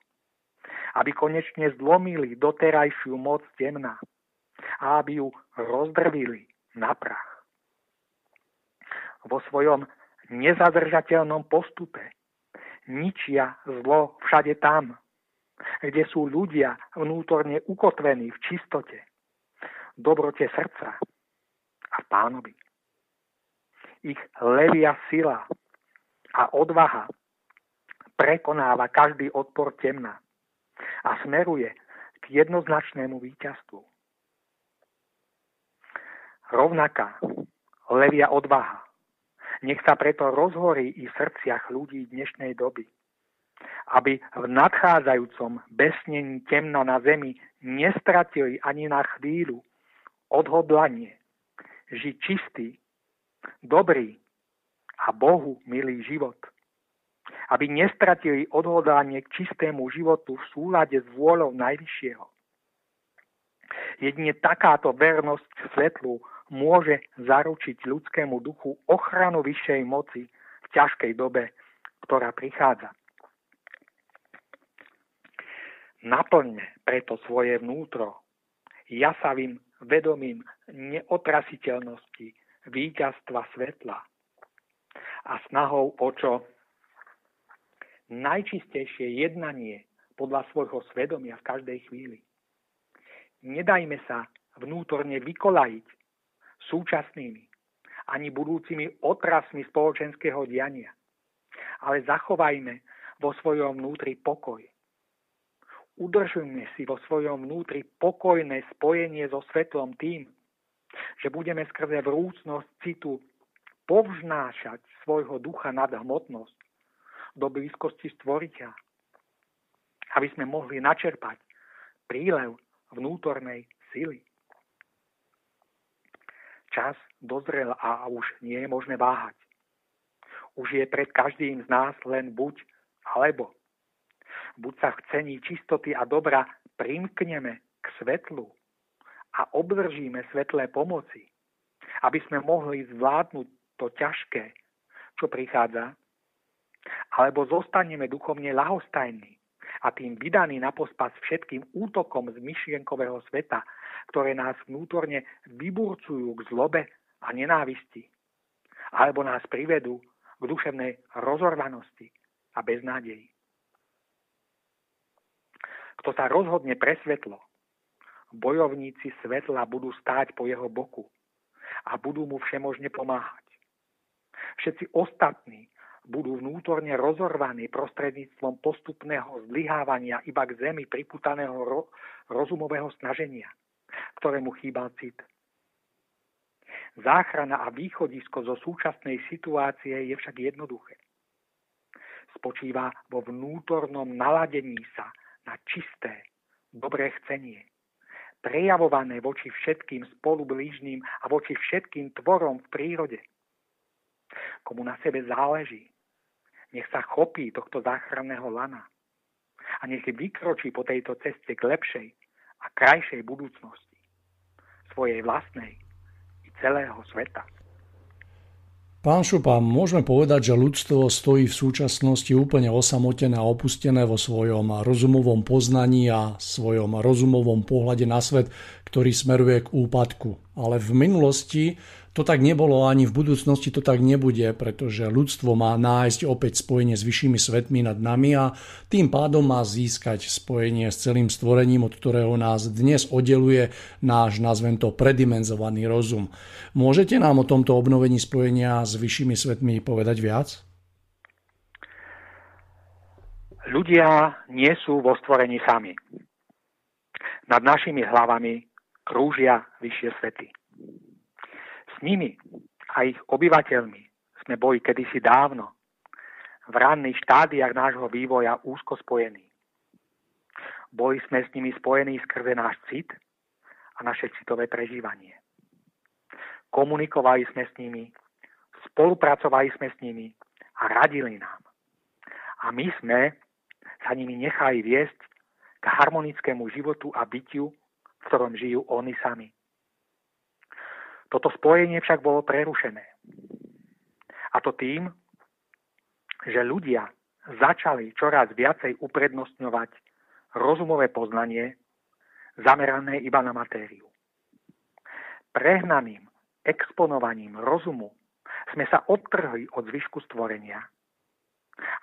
aby konečne zlomili doterajšiu moc temná a aby ju rozdrvili na prach. Vo svojom nezadržateľnom postupe ničia zlo všade tam, kde sú ľudia vnútorne ukotvení v čistote, dobrote srdca a pánovi. Ich levia sila a odvaha prekonáva každý odpor temna a smeruje k jednoznačnému víťazstvu rovnaká levia odvaha. Nech sa preto rozhorí i v srdciach ľudí dnešnej doby, aby v nadchádzajúcom besnení temna na zemi nestratili ani na chvíľu odhodlanie žiť čistý, dobrý a Bohu milý život. Aby nestratili odhodlanie k čistému životu v súlade s vôľou Najvyššieho. Jedine takáto vernosť svetlu môže zaručiť ľudskému duchu ochranu vyššej moci v ťažkej dobe, ktorá prichádza. Naplňme preto svoje vnútro jasavým vedomím neotrasiteľnosti víťazstva svetla a snahou o čo najčistejšie jednanie podľa svojho svedomia v každej chvíli. Nedajme sa vnútorne vykolajiť súčasnými ani budúcimi otrasmi spoločenského diania. Ale zachovajme vo svojom vnútri pokoj. Udržujme si vo svojom vnútri pokojné spojenie so svetlom tým, že budeme skrze vrúcnosť citu povznášať svojho ducha nad hmotnosť do blízkosti stvoriteľa, aby sme mohli načerpať prílev vnútornej sily. Čas dozrel a už nie je možné váhať. Už je pred každým z nás len buď alebo. Buď sa v cení čistoty a dobra primkneme k svetlu a obdržíme svetlé pomoci, aby sme mohli zvládnuť to ťažké, čo prichádza, alebo zostaneme duchovne lahostajní a tým vydaní na pospas všetkým útokom z myšlienkového sveta, ktoré nás vnútorne vyburcujú k zlobe a nenávisti, alebo nás privedú k duševnej rozorvanosti a beznádeji. Kto sa rozhodne pre svetlo, bojovníci svetla budú stáť po jeho boku a budú mu všemožne pomáhať. Všetci ostatní budú vnútorne rozorvaní prostredníctvom postupného zlyhávania iba k zemi priputaného ro- rozumového snaženia, ktorému chýbal cit. Záchrana a východisko zo súčasnej situácie je však jednoduché. Spočíva vo vnútornom naladení sa na čisté, dobré chcenie, prejavované voči všetkým spolublížným a voči všetkým tvorom v prírode. Komu na sebe záleží, nech sa chopí tohto záchranného lana a nech vykročí po tejto ceste k lepšej a krajšej budúcnosti svojej vlastnej i celého sveta. Pán Šupa, môžeme povedať, že ľudstvo stojí v súčasnosti úplne osamotené a opustené vo svojom rozumovom poznaní a svojom rozumovom pohľade na svet, ktorý smeruje k úpadku. Ale v minulosti to tak nebolo ani v budúcnosti to tak nebude, pretože ľudstvo má nájsť opäť spojenie s vyššími svetmi nad nami a tým pádom má získať spojenie s celým stvorením, od ktorého nás dnes oddeluje náš, nazvem to, predimenzovaný rozum. Môžete nám o tomto obnovení spojenia s vyššími svetmi povedať viac? Ľudia nie sú vo stvorení sami. Nad našimi hlavami krúžia vyššie svety nimi a ich obyvateľmi sme boli kedysi dávno v ranných štádiách nášho vývoja úzko spojení. Boli sme s nimi spojení skrze náš cit a naše citové prežívanie. Komunikovali sme s nimi, spolupracovali sme s nimi a radili nám. A my sme sa nimi nechali viesť k harmonickému životu a bytiu, v ktorom žijú oni sami. Toto spojenie však bolo prerušené. A to tým, že ľudia začali čoraz viacej uprednostňovať rozumové poznanie zamerané iba na matériu. Prehnaným exponovaním rozumu sme sa odtrhli od zvyšku stvorenia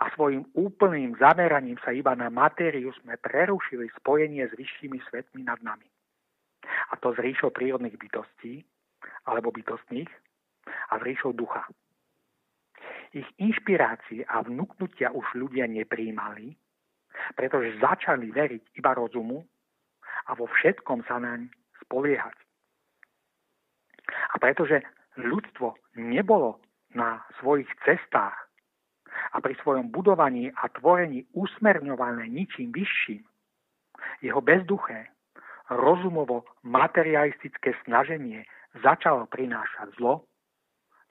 a svojim úplným zameraním sa iba na matériu sme prerušili spojenie s vyššími svetmi nad nami. A to z ríšou prírodných bytostí, alebo bytostných a s ríšou ducha. Ich inšpirácie a vnúknutia už ľudia nepríjmali, pretože začali veriť iba rozumu a vo všetkom sa naň spoliehať. A pretože ľudstvo nebolo na svojich cestách a pri svojom budovaní a tvorení usmerňované ničím vyšším, jeho bezduché, rozumovo materialistické snaženie začalo prinášať zlo,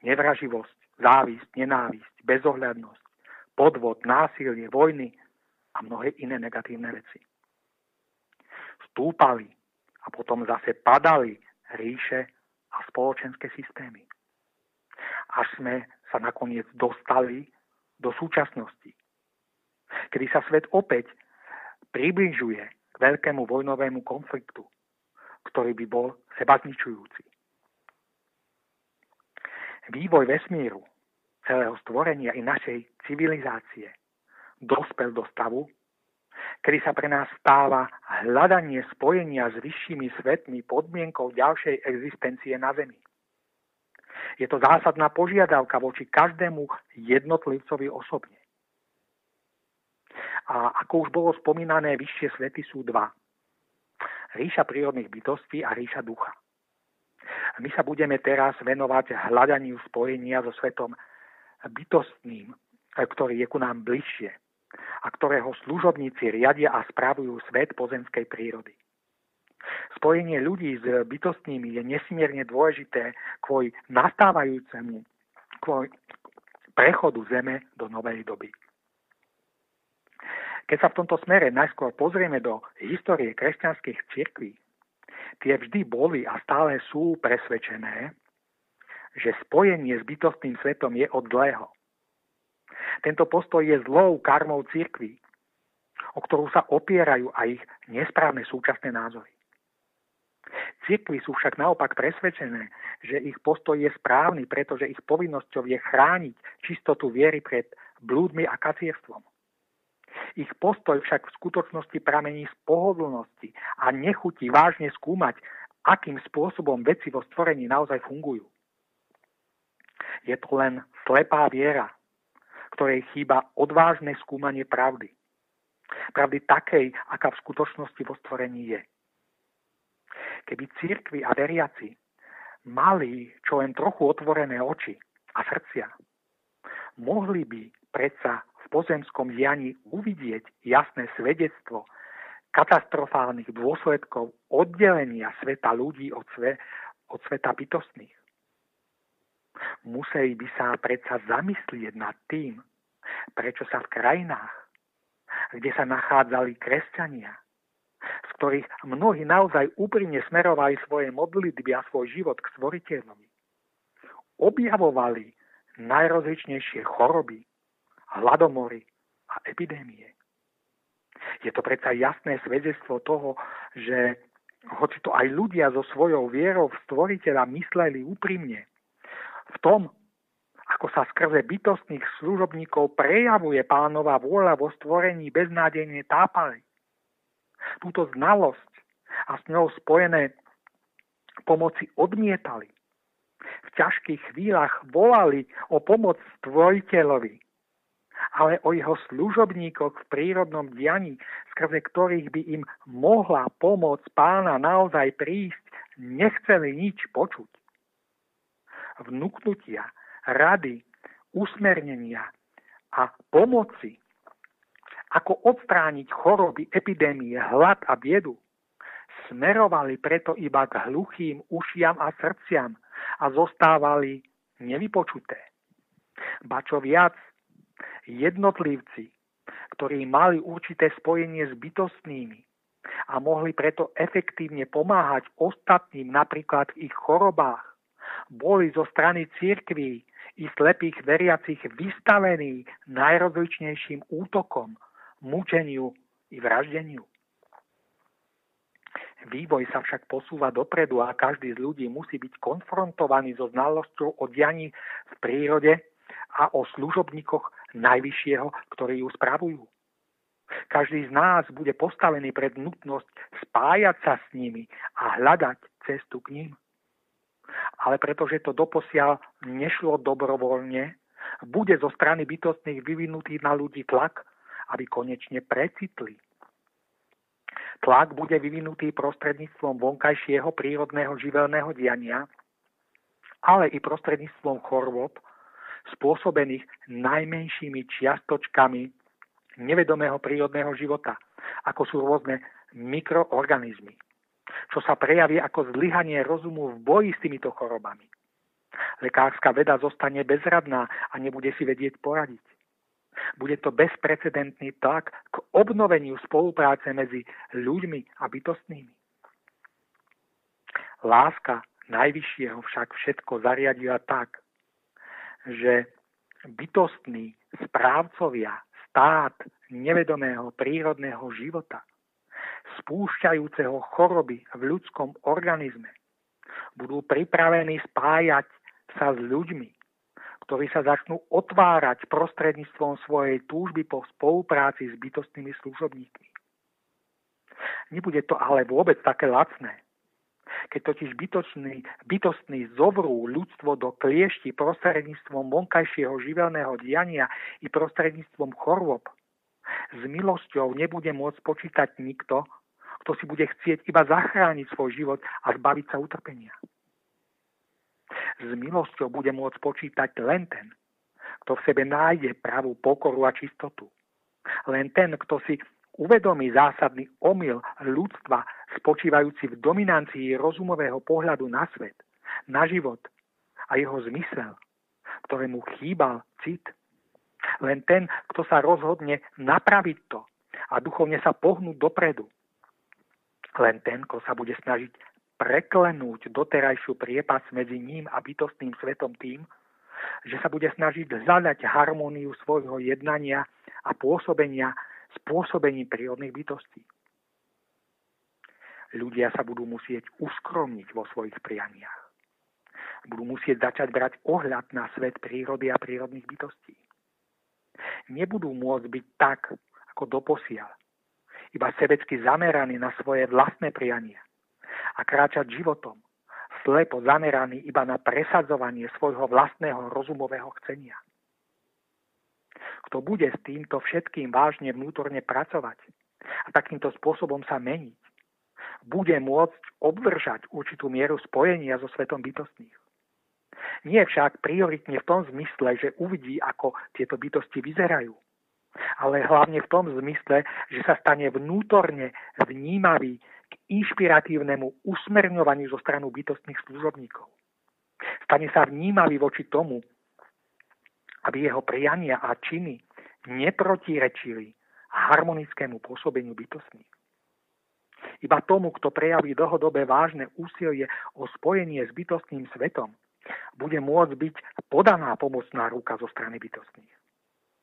nevraživosť, závisť, nenávisť, bezohľadnosť, podvod, násilie, vojny a mnohé iné negatívne veci. Stúpali a potom zase padali ríše a spoločenské systémy. Až sme sa nakoniec dostali do súčasnosti, kedy sa svet opäť približuje k veľkému vojnovému konfliktu, ktorý by bol sebazničujúci. Vývoj vesmíru, celého stvorenia i našej civilizácie dospel do stavu, kedy sa pre nás stáva hľadanie spojenia s vyššími svetmi podmienkou ďalšej existencie na Zemi. Je to zásadná požiadavka voči každému jednotlivcovi osobne. A ako už bolo spomínané, vyššie svety sú dva. Ríša prírodných bytostí a ríša ducha. My sa budeme teraz venovať hľadaniu spojenia so svetom bytostným, ktorý je ku nám bližšie a ktorého služobníci riadia a spravujú svet pozemskej prírody. Spojenie ľudí s bytostnými je nesmierne dôležité kvôli nastávajúcemu kvôli prechodu Zeme do novej doby. Keď sa v tomto smere najskôr pozrieme do histórie kresťanských cirkví, tie vždy boli a stále sú presvedčené, že spojenie s bytostným svetom je od zlého. Tento postoj je zlou karmou cirkví, o ktorú sa opierajú aj ich nesprávne súčasné názory. Cirkvy sú však naopak presvedčené, že ich postoj je správny, pretože ich povinnosťou je chrániť čistotu viery pred blúdmi a kacierstvom. Ich postoj však v skutočnosti pramení z pohodlnosti a nechutí vážne skúmať, akým spôsobom veci vo stvorení naozaj fungujú. Je to len slepá viera, ktorej chýba odvážne skúmanie pravdy. Pravdy takej, aká v skutočnosti vo stvorení je. Keby církvy a veriaci mali čo len trochu otvorené oči a srdcia, mohli by predsa pozemskom dianí uvidieť jasné svedectvo katastrofálnych dôsledkov oddelenia sveta ľudí od, sve, od sveta bytostných. Museli by sa predsa zamyslieť nad tým, prečo sa v krajinách, kde sa nachádzali kresťania, z ktorých mnohí naozaj úprimne smerovali svoje modlitby a svoj život k stvoriteľovi, objavovali najrozličnejšie choroby, hladomory a epidémie. Je to predsa jasné svedectvo toho, že hoci to aj ľudia so svojou vierou v stvoriteľa mysleli úprimne, v tom, ako sa skrze bytostných služobníkov prejavuje pánova vôľa vo stvorení beznádejne tápali. Túto znalosť a s ňou spojené pomoci odmietali. V ťažkých chvíľach volali o pomoc stvoriteľovi, ale o jeho služobníkoch v prírodnom dianí, skrze ktorých by im mohla pomoc pána naozaj prísť, nechceli nič počuť. Vnúknutia, rady, usmernenia a pomoci, ako odstrániť choroby, epidémie, hlad a biedu, smerovali preto iba k hluchým ušiam a srdciam a zostávali nevypočuté. Ba čo viac, jednotlivci, ktorí mali určité spojenie s bytostnými a mohli preto efektívne pomáhať ostatným napríklad v ich chorobách, boli zo strany cirkví i slepých veriacich vystavení najrozličnejším útokom, mučeniu i vraždeniu. Vývoj sa však posúva dopredu a každý z ľudí musí byť konfrontovaný so znalosťou o dianí v prírode a o služobníkoch Najvyššieho, ktorí ju spravujú. Každý z nás bude postavený pred nutnosť spájať sa s nimi a hľadať cestu k ním. Ale pretože to doposiaľ nešlo dobrovoľne, bude zo strany bytostných vyvinutý na ľudí tlak, aby konečne precitli. Tlak bude vyvinutý prostredníctvom vonkajšieho prírodného živelného diania, ale i prostredníctvom chorôb, spôsobených najmenšími čiastočkami nevedomého prírodného života, ako sú rôzne mikroorganizmy, čo sa prejaví ako zlyhanie rozumu v boji s týmito chorobami. Lekárska veda zostane bezradná a nebude si vedieť poradiť. Bude to bezprecedentný tlak k obnoveniu spolupráce medzi ľuďmi a bytostnými. Láska najvyššieho však všetko zariadila tak, že bytostní správcovia stát nevedomého prírodného života, spúšťajúceho choroby v ľudskom organizme, budú pripravení spájať sa s ľuďmi, ktorí sa začnú otvárať prostredníctvom svojej túžby po spolupráci s bytostnými služobníkmi. Nebude to ale vôbec také lacné. Keď totiž bytočný, bytostný zovrú ľudstvo do kliešti prostredníctvom vonkajšieho živelného diania i prostredníctvom chorôb, s milosťou nebude môcť počítať nikto, kto si bude chcieť iba zachrániť svoj život a zbaviť sa utrpenia. S milosťou bude môcť počítať len ten, kto v sebe nájde pravú pokoru a čistotu. Len ten, kto si uvedomí zásadný omyl ľudstva spočívajúci v dominancii rozumového pohľadu na svet, na život a jeho zmysel, ktorému chýbal cit. Len ten, kto sa rozhodne napraviť to a duchovne sa pohnúť dopredu. Len ten, kto sa bude snažiť preklenúť doterajšiu priepas medzi ním a bytostným svetom tým, že sa bude snažiť hľadať harmóniu svojho jednania a pôsobenia spôsobením prírodných bytostí. Ľudia sa budú musieť uskromniť vo svojich prianiach. Budú musieť začať brať ohľad na svet prírody a prírodných bytostí. Nebudú môcť byť tak, ako doposiaľ. Iba sebecky zameraný na svoje vlastné priania a kráčať životom, slepo zameraný iba na presadzovanie svojho vlastného rozumového chcenia. Kto bude s týmto všetkým vážne vnútorne pracovať a takýmto spôsobom sa meniť, bude môcť obvržať určitú mieru spojenia so svetom bytostných. Nie však prioritne v tom zmysle, že uvidí, ako tieto bytosti vyzerajú, ale hlavne v tom zmysle, že sa stane vnútorne vnímavý k inšpiratívnemu usmerňovaniu zo stranu bytostných služobníkov. Stane sa vnímavý voči tomu, aby jeho priania a činy neprotirečili harmonickému pôsobeniu bytostných. Iba tomu, kto prejaví dlhodobé vážne úsilie o spojenie s bytostným svetom, bude môcť byť podaná pomocná ruka zo strany bytostných.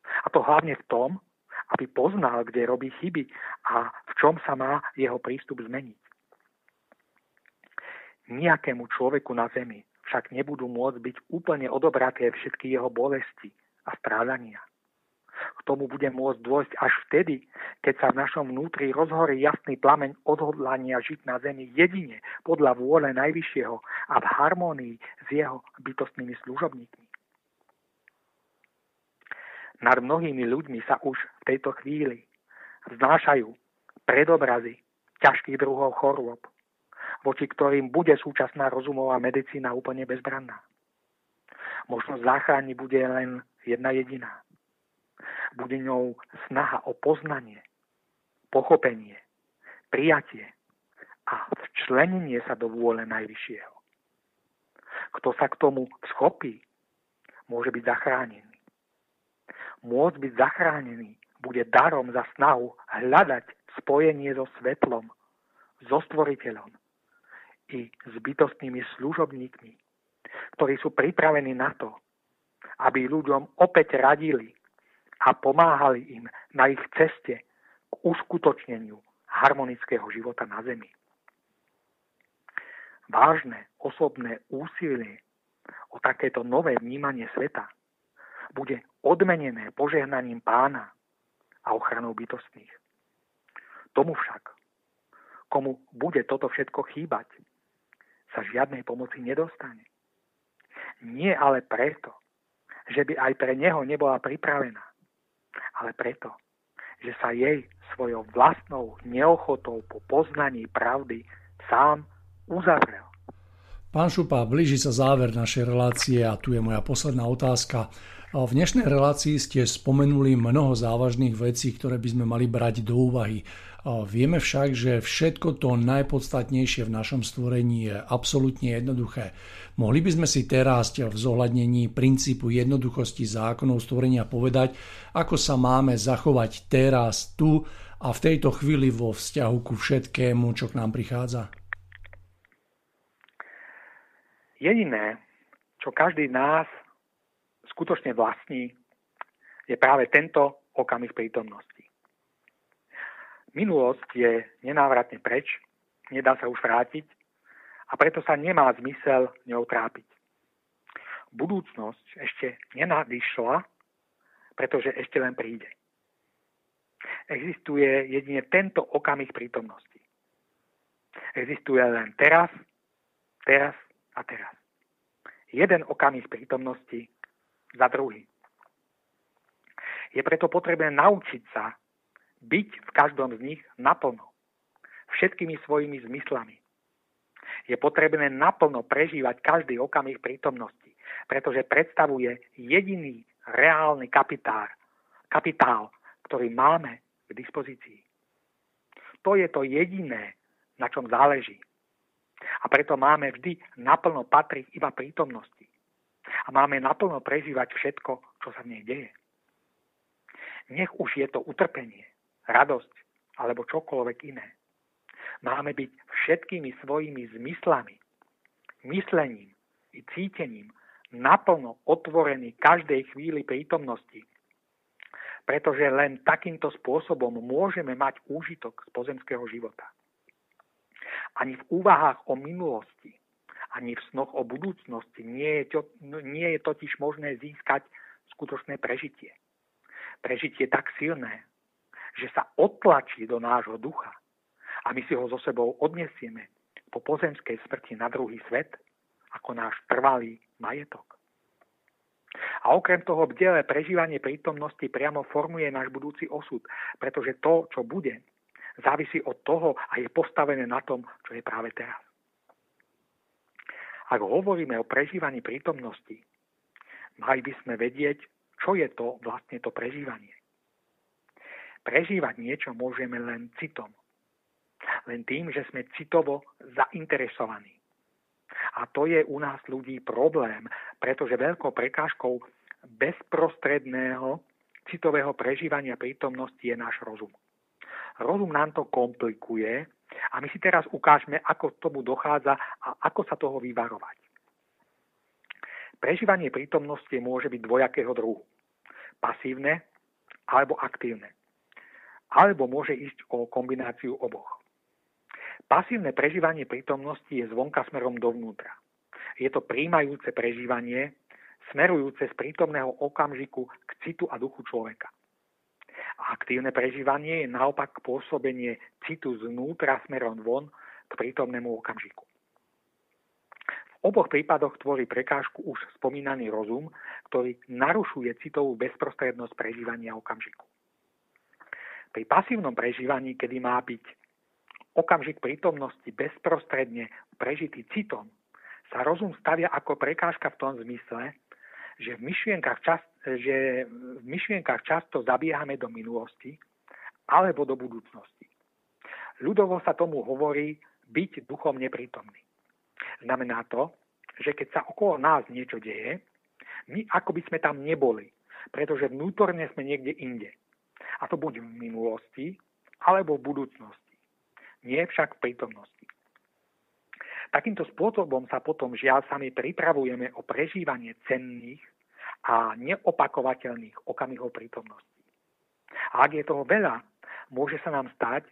A to hlavne v tom, aby poznal, kde robí chyby a v čom sa má jeho prístup zmeniť. Nijakému človeku na zemi však nebudú môcť byť úplne odobraté všetky jeho bolesti a strádania. K tomu bude môcť dôjsť až vtedy, keď sa v našom vnútri rozhorí jasný plameň odhodlania žiť na zemi jedine podľa vôle Najvyššieho a v harmonii s jeho bytostnými služobníkmi. Nad mnohými ľuďmi sa už v tejto chvíli vznášajú predobrazy ťažkých druhov chorôb, voči ktorým bude súčasná rozumová medicína úplne bezbranná. Možnosť záchrany bude len jedna jediná. Bude ňou snaha o poznanie, pochopenie, prijatie a včlenenie sa do vôle Najvyššieho. Kto sa k tomu schopí, môže byť zachránený môcť byť zachránený bude darom za snahu hľadať spojenie so svetlom, so stvoriteľom i s bytostnými služobníkmi, ktorí sú pripravení na to, aby ľuďom opäť radili a pomáhali im na ich ceste k uskutočneniu harmonického života na Zemi. Vážne osobné úsilie o takéto nové vnímanie sveta bude odmenené požehnaním pána a ochranou bytostných. Tomu však, komu bude toto všetko chýbať, sa žiadnej pomoci nedostane. Nie ale preto, že by aj pre neho nebola pripravená, ale preto, že sa jej svojou vlastnou neochotou po poznaní pravdy sám uzavrel. Pán Šupa, blíži sa záver našej relácie a tu je moja posledná otázka. V dnešnej relácii ste spomenuli mnoho závažných vecí, ktoré by sme mali brať do úvahy. Vieme však, že všetko to najpodstatnejšie v našom stvorení je absolútne jednoduché. Mohli by sme si teraz v zohľadnení princípu jednoduchosti zákonov stvorenia povedať, ako sa máme zachovať teraz, tu a v tejto chvíli vo vzťahu ku všetkému, čo k nám prichádza? Jediné, čo každý nás skutočne vlastní, je práve tento okamih prítomnosti. Minulosť je nenávratne preč, nedá sa už vrátiť a preto sa nemá zmysel ňou trápiť. Budúcnosť ešte nenadišla, pretože ešte len príde. Existuje jedine tento okamih prítomnosti. Existuje len teraz, teraz a teraz. Jeden okamih prítomnosti za druhý. Je preto potrebné naučiť sa byť v každom z nich naplno, všetkými svojimi zmyslami. Je potrebné naplno prežívať každý okamih prítomnosti, pretože predstavuje jediný reálny kapitál, kapitál, ktorý máme k dispozícii. To je to jediné, na čom záleží. A preto máme vždy naplno patriť iba prítomnosti a máme naplno prežívať všetko, čo sa v nej deje. Nech už je to utrpenie, radosť alebo čokoľvek iné. Máme byť všetkými svojimi zmyslami, myslením i cítením naplno otvorení každej chvíli prítomnosti, pretože len takýmto spôsobom môžeme mať úžitok z pozemského života. Ani v úvahách o minulosti ani v snoch o budúcnosti nie je, to, nie je totiž možné získať skutočné prežitie. Prežitie tak silné, že sa otlačí do nášho ducha a my si ho so sebou odnesieme po pozemskej smrti na druhý svet ako náš trvalý majetok. A okrem toho bdelé prežívanie prítomnosti priamo formuje náš budúci osud, pretože to, čo bude, závisí od toho a je postavené na tom, čo je práve teraz. Ak hovoríme o prežívaní prítomnosti, mali by sme vedieť, čo je to vlastne to prežívanie. Prežívať niečo môžeme len citom. Len tým, že sme citovo zainteresovaní. A to je u nás ľudí problém, pretože veľkou prekážkou bezprostredného citového prežívania prítomnosti je náš rozum. Rozum nám to komplikuje a my si teraz ukážeme, ako tomu dochádza a ako sa toho vyvarovať. Prežívanie prítomnosti môže byť dvojakého druhu. Pasívne alebo aktívne. Alebo môže ísť o kombináciu oboch. Pasívne prežívanie prítomnosti je zvonka smerom dovnútra. Je to príjmajúce prežívanie, smerujúce z prítomného okamžiku k citu a duchu človeka. Aktívne prežívanie je naopak pôsobenie citu znútra smerom von k prítomnému okamžiku. V oboch prípadoch tvorí prekážku už spomínaný rozum, ktorý narušuje citovú bezprostrednosť prežívania okamžiku. Pri pasívnom prežívaní, kedy má byť okamžik prítomnosti bezprostredne prežitý citom, sa rozum stavia ako prekážka v tom zmysle, že v myšlienkach, čas, že v myšlienkach často zabiehame do minulosti alebo do budúcnosti. Ľudovo sa tomu hovorí byť duchom neprítomný. Znamená to, že keď sa okolo nás niečo deje, my ako by sme tam neboli, pretože vnútorne sme niekde inde. A to buď v minulosti, alebo v budúcnosti nie však v prítomnosti. Takýmto spôsobom sa potom žiaľ sami pripravujeme o prežívanie cenných a neopakovateľných okamihov prítomnosti. A ak je toho veľa, môže sa nám stať,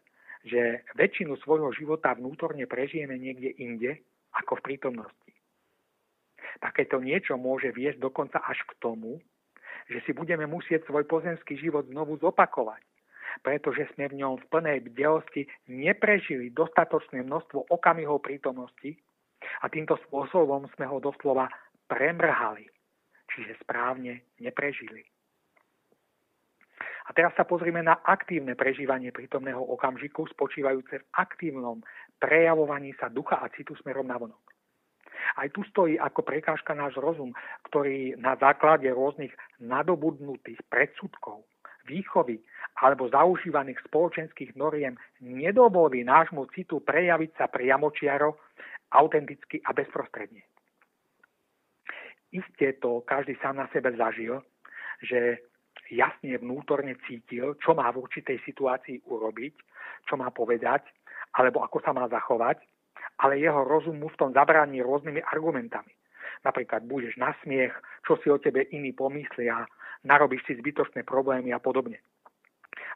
že väčšinu svojho života vnútorne prežijeme niekde inde ako v prítomnosti. Takéto niečo môže viesť dokonca až k tomu, že si budeme musieť svoj pozemský život znovu zopakovať pretože sme v ňom v plnej bdelosti neprežili dostatočné množstvo okamihov prítomnosti a týmto spôsobom sme ho doslova premrhali, čiže správne neprežili. A teraz sa pozrime na aktívne prežívanie prítomného okamžiku, spočívajúce v aktívnom prejavovaní sa ducha a citu smerom na vonok. Aj tu stojí ako prekážka náš rozum, ktorý na základe rôznych nadobudnutých predsudkov, výchovy alebo zaužívaných spoločenských noriem nedovolí nášmu citu prejaviť sa priamočiaro, autenticky a bezprostredne. Isté to každý sám na sebe zažil, že jasne vnútorne cítil, čo má v určitej situácii urobiť, čo má povedať, alebo ako sa má zachovať, ale jeho rozum mu v tom zabráni rôznymi argumentami. Napríklad budeš na smiech, čo si o tebe iní pomyslia, narobíš si zbytočné problémy a podobne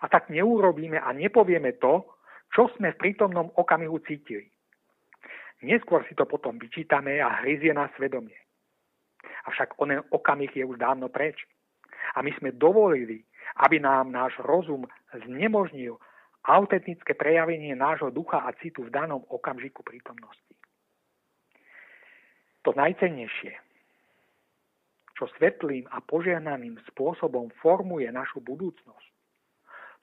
a tak neurobíme a nepovieme to, čo sme v prítomnom okamihu cítili. Neskôr si to potom vyčítame a hryzie na svedomie. Avšak onen okamih je už dávno preč. A my sme dovolili, aby nám náš rozum znemožnil autentické prejavenie nášho ducha a citu v danom okamžiku prítomnosti. To najcennejšie, čo svetlým a požehnaným spôsobom formuje našu budúcnosť,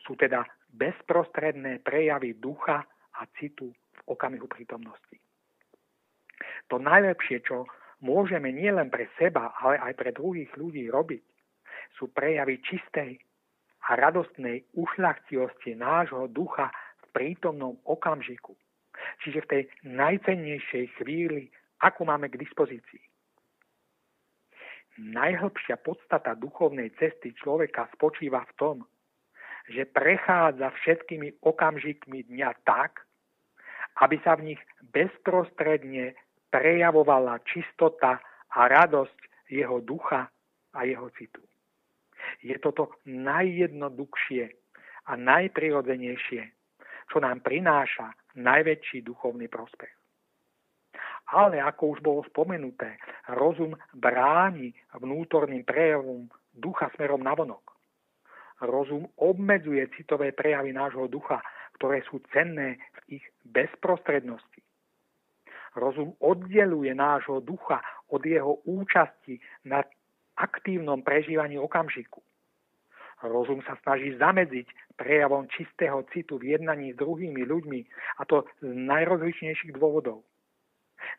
sú teda bezprostredné prejavy ducha a citu v okamihu prítomnosti. To najlepšie, čo môžeme nielen pre seba, ale aj pre druhých ľudí robiť, sú prejavy čistej a radostnej ušľachtivosti nášho ducha v prítomnom okamžiku. Čiže v tej najcennejšej chvíli, akú máme k dispozícii. Najhlbšia podstata duchovnej cesty človeka spočíva v tom, že prechádza všetkými okamžikmi dňa tak, aby sa v nich bezprostredne prejavovala čistota a radosť jeho ducha a jeho citu. Je toto najjednoduchšie a najprirodzenejšie, čo nám prináša najväčší duchovný prospech. Ale ako už bolo spomenuté, rozum bráni vnútorným prejavom ducha smerom na vonok. Rozum obmedzuje citové prejavy nášho ducha, ktoré sú cenné v ich bezprostrednosti. Rozum oddeluje nášho ducha od jeho účasti na aktívnom prežívaní okamžiku. Rozum sa snaží zamedziť prejavom čistého citu v jednaní s druhými ľuďmi, a to z najrozličnejších dôvodov.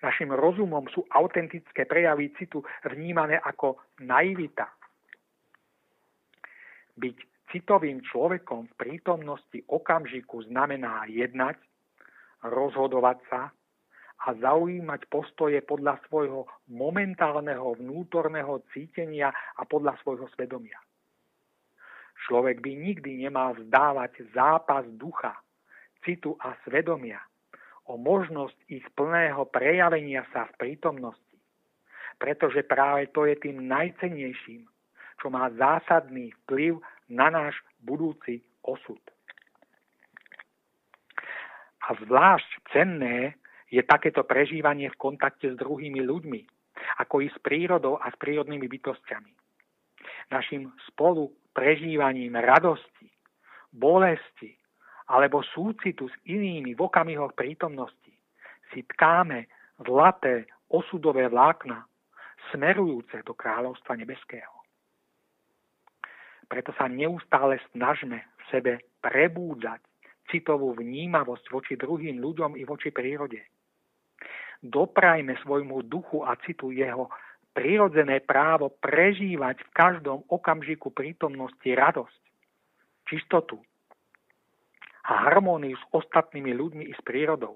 Našim rozumom sú autentické prejavy citu vnímané ako naivita, byť citovým človekom v prítomnosti okamžiku znamená jednať, rozhodovať sa a zaujímať postoje podľa svojho momentálneho vnútorného cítenia a podľa svojho svedomia. Človek by nikdy nemal vzdávať zápas ducha, citu a svedomia o možnosť ich plného prejavenia sa v prítomnosti, pretože práve to je tým najcennejším, čo má zásadný vplyv na náš budúci osud. A zvlášť cenné je takéto prežívanie v kontakte s druhými ľuďmi, ako i s prírodou a s prírodnými bytostiami. Našim spolu prežívaním radosti, bolesti alebo súcitu s inými v okamihoch prítomnosti si tkáme zlaté osudové vlákna smerujúce do kráľovstva nebeského. Preto sa neustále snažme v sebe prebúdzať citovú vnímavosť voči druhým ľuďom i voči prírode. Doprajme svojmu duchu a citu jeho prirodzené právo prežívať v každom okamžiku prítomnosti radosť, čistotu a harmóniu s ostatnými ľuďmi i s prírodou.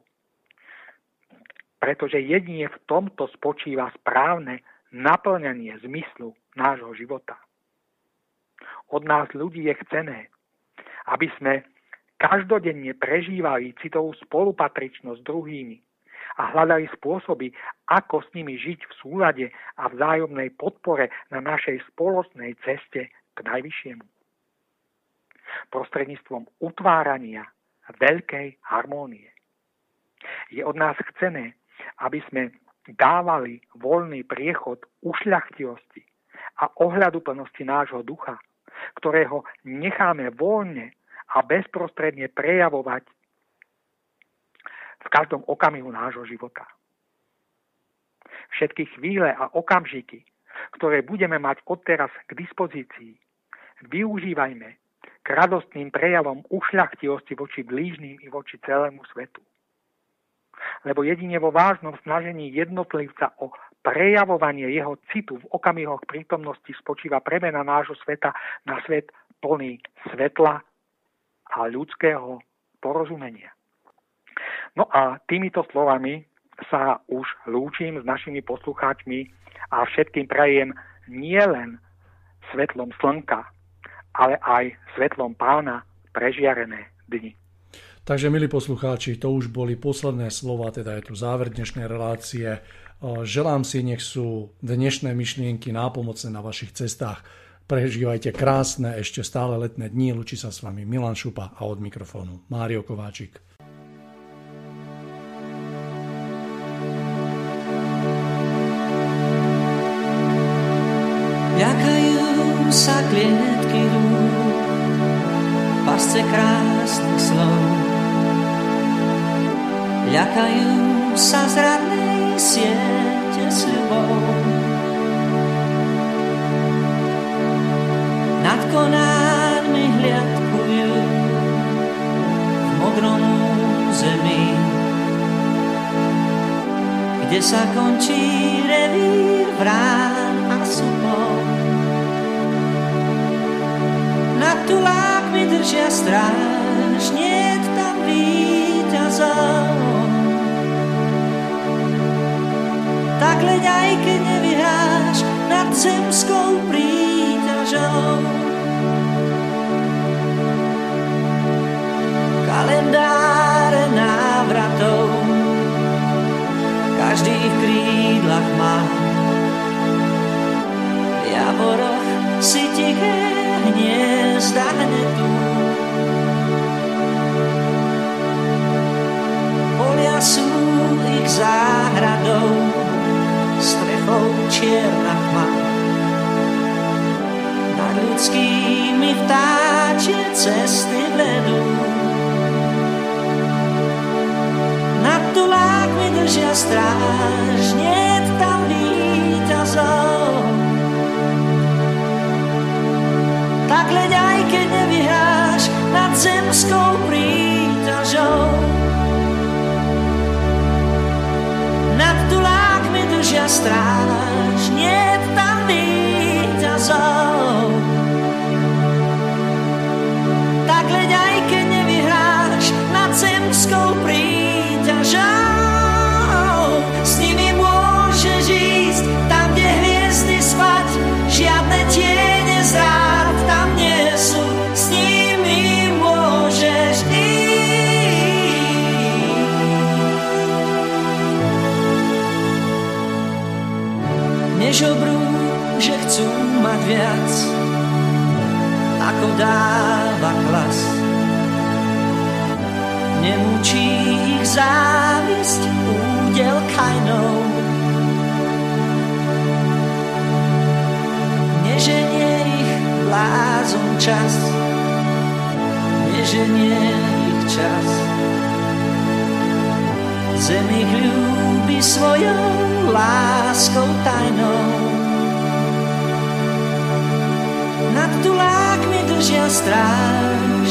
Pretože jedine v tomto spočíva správne naplňanie zmyslu nášho života od nás ľudí je chcené, aby sme každodenne prežívali citovú spolupatričnosť s druhými a hľadali spôsoby, ako s nimi žiť v súlade a vzájomnej podpore na našej spoločnej ceste k najvyššiemu. Prostredníctvom utvárania veľkej harmónie. Je od nás chcené, aby sme dávali voľný priechod ušľachtivosti a ohľaduplnosti nášho ducha ktorého necháme voľne a bezprostredne prejavovať v každom okamihu nášho života. Všetky chvíle a okamžiky, ktoré budeme mať odteraz k dispozícii, využívajme k radostným prejavom ušľachtivosti voči blížným i voči celému svetu. Lebo jedine vo vážnom snažení jednotlivca o prejavovanie jeho citu v okamihoch prítomnosti spočíva premena nášho sveta na svet plný svetla a ľudského porozumenia. No a týmito slovami sa už lúčim s našimi poslucháčmi a všetkým prajem nielen svetlom slnka, ale aj svetlom pána prežiarené dni. Takže, milí poslucháči, to už boli posledné slova, teda je tu záver dnešnej relácie. Želám si, nech sú dnešné myšlienky nápomocné na vašich cestách. Prežívajte krásne, ešte stále letné dni. Lučí sa s vami Milan Šupa a od mikrofónu Mário Kováčik. Sa klietky rúk, pasce krásnych slov. Ľakajú sa zradné siete s ľubou. Nad konármi hliadkujú v modrom zemi, kde sa končí revír vrán a supov. Nad tulákmi držia stráž, nie tam víťazov. tak leď aj keď nevyhráš nad zemskou príťažou. Kalendáre návratov každý v krídlach má. V javoroch si tiché hniezda hnetú. Polia sú ich záhradou, strechou čierna tma. Nad ľudskými vtákmi cesty vedú. Nad tulákmi držia stráž, Tak leď aj keď nevyhráš nad zemskou príťažou. Nad tulákmi držia stráž, nie tam výťazov. Tak leď aj keď nevyhráš nad zemskou príťažou. Ísť. Nežobrú, že chcú mať viac, ako dáva klas. Nemúči ich závisť údel kajnou. Neženie ich blázon čas, neženie ich čas. Zem ich ľúbi svojou láskou tajnou. Nad tulákmi držia stráž,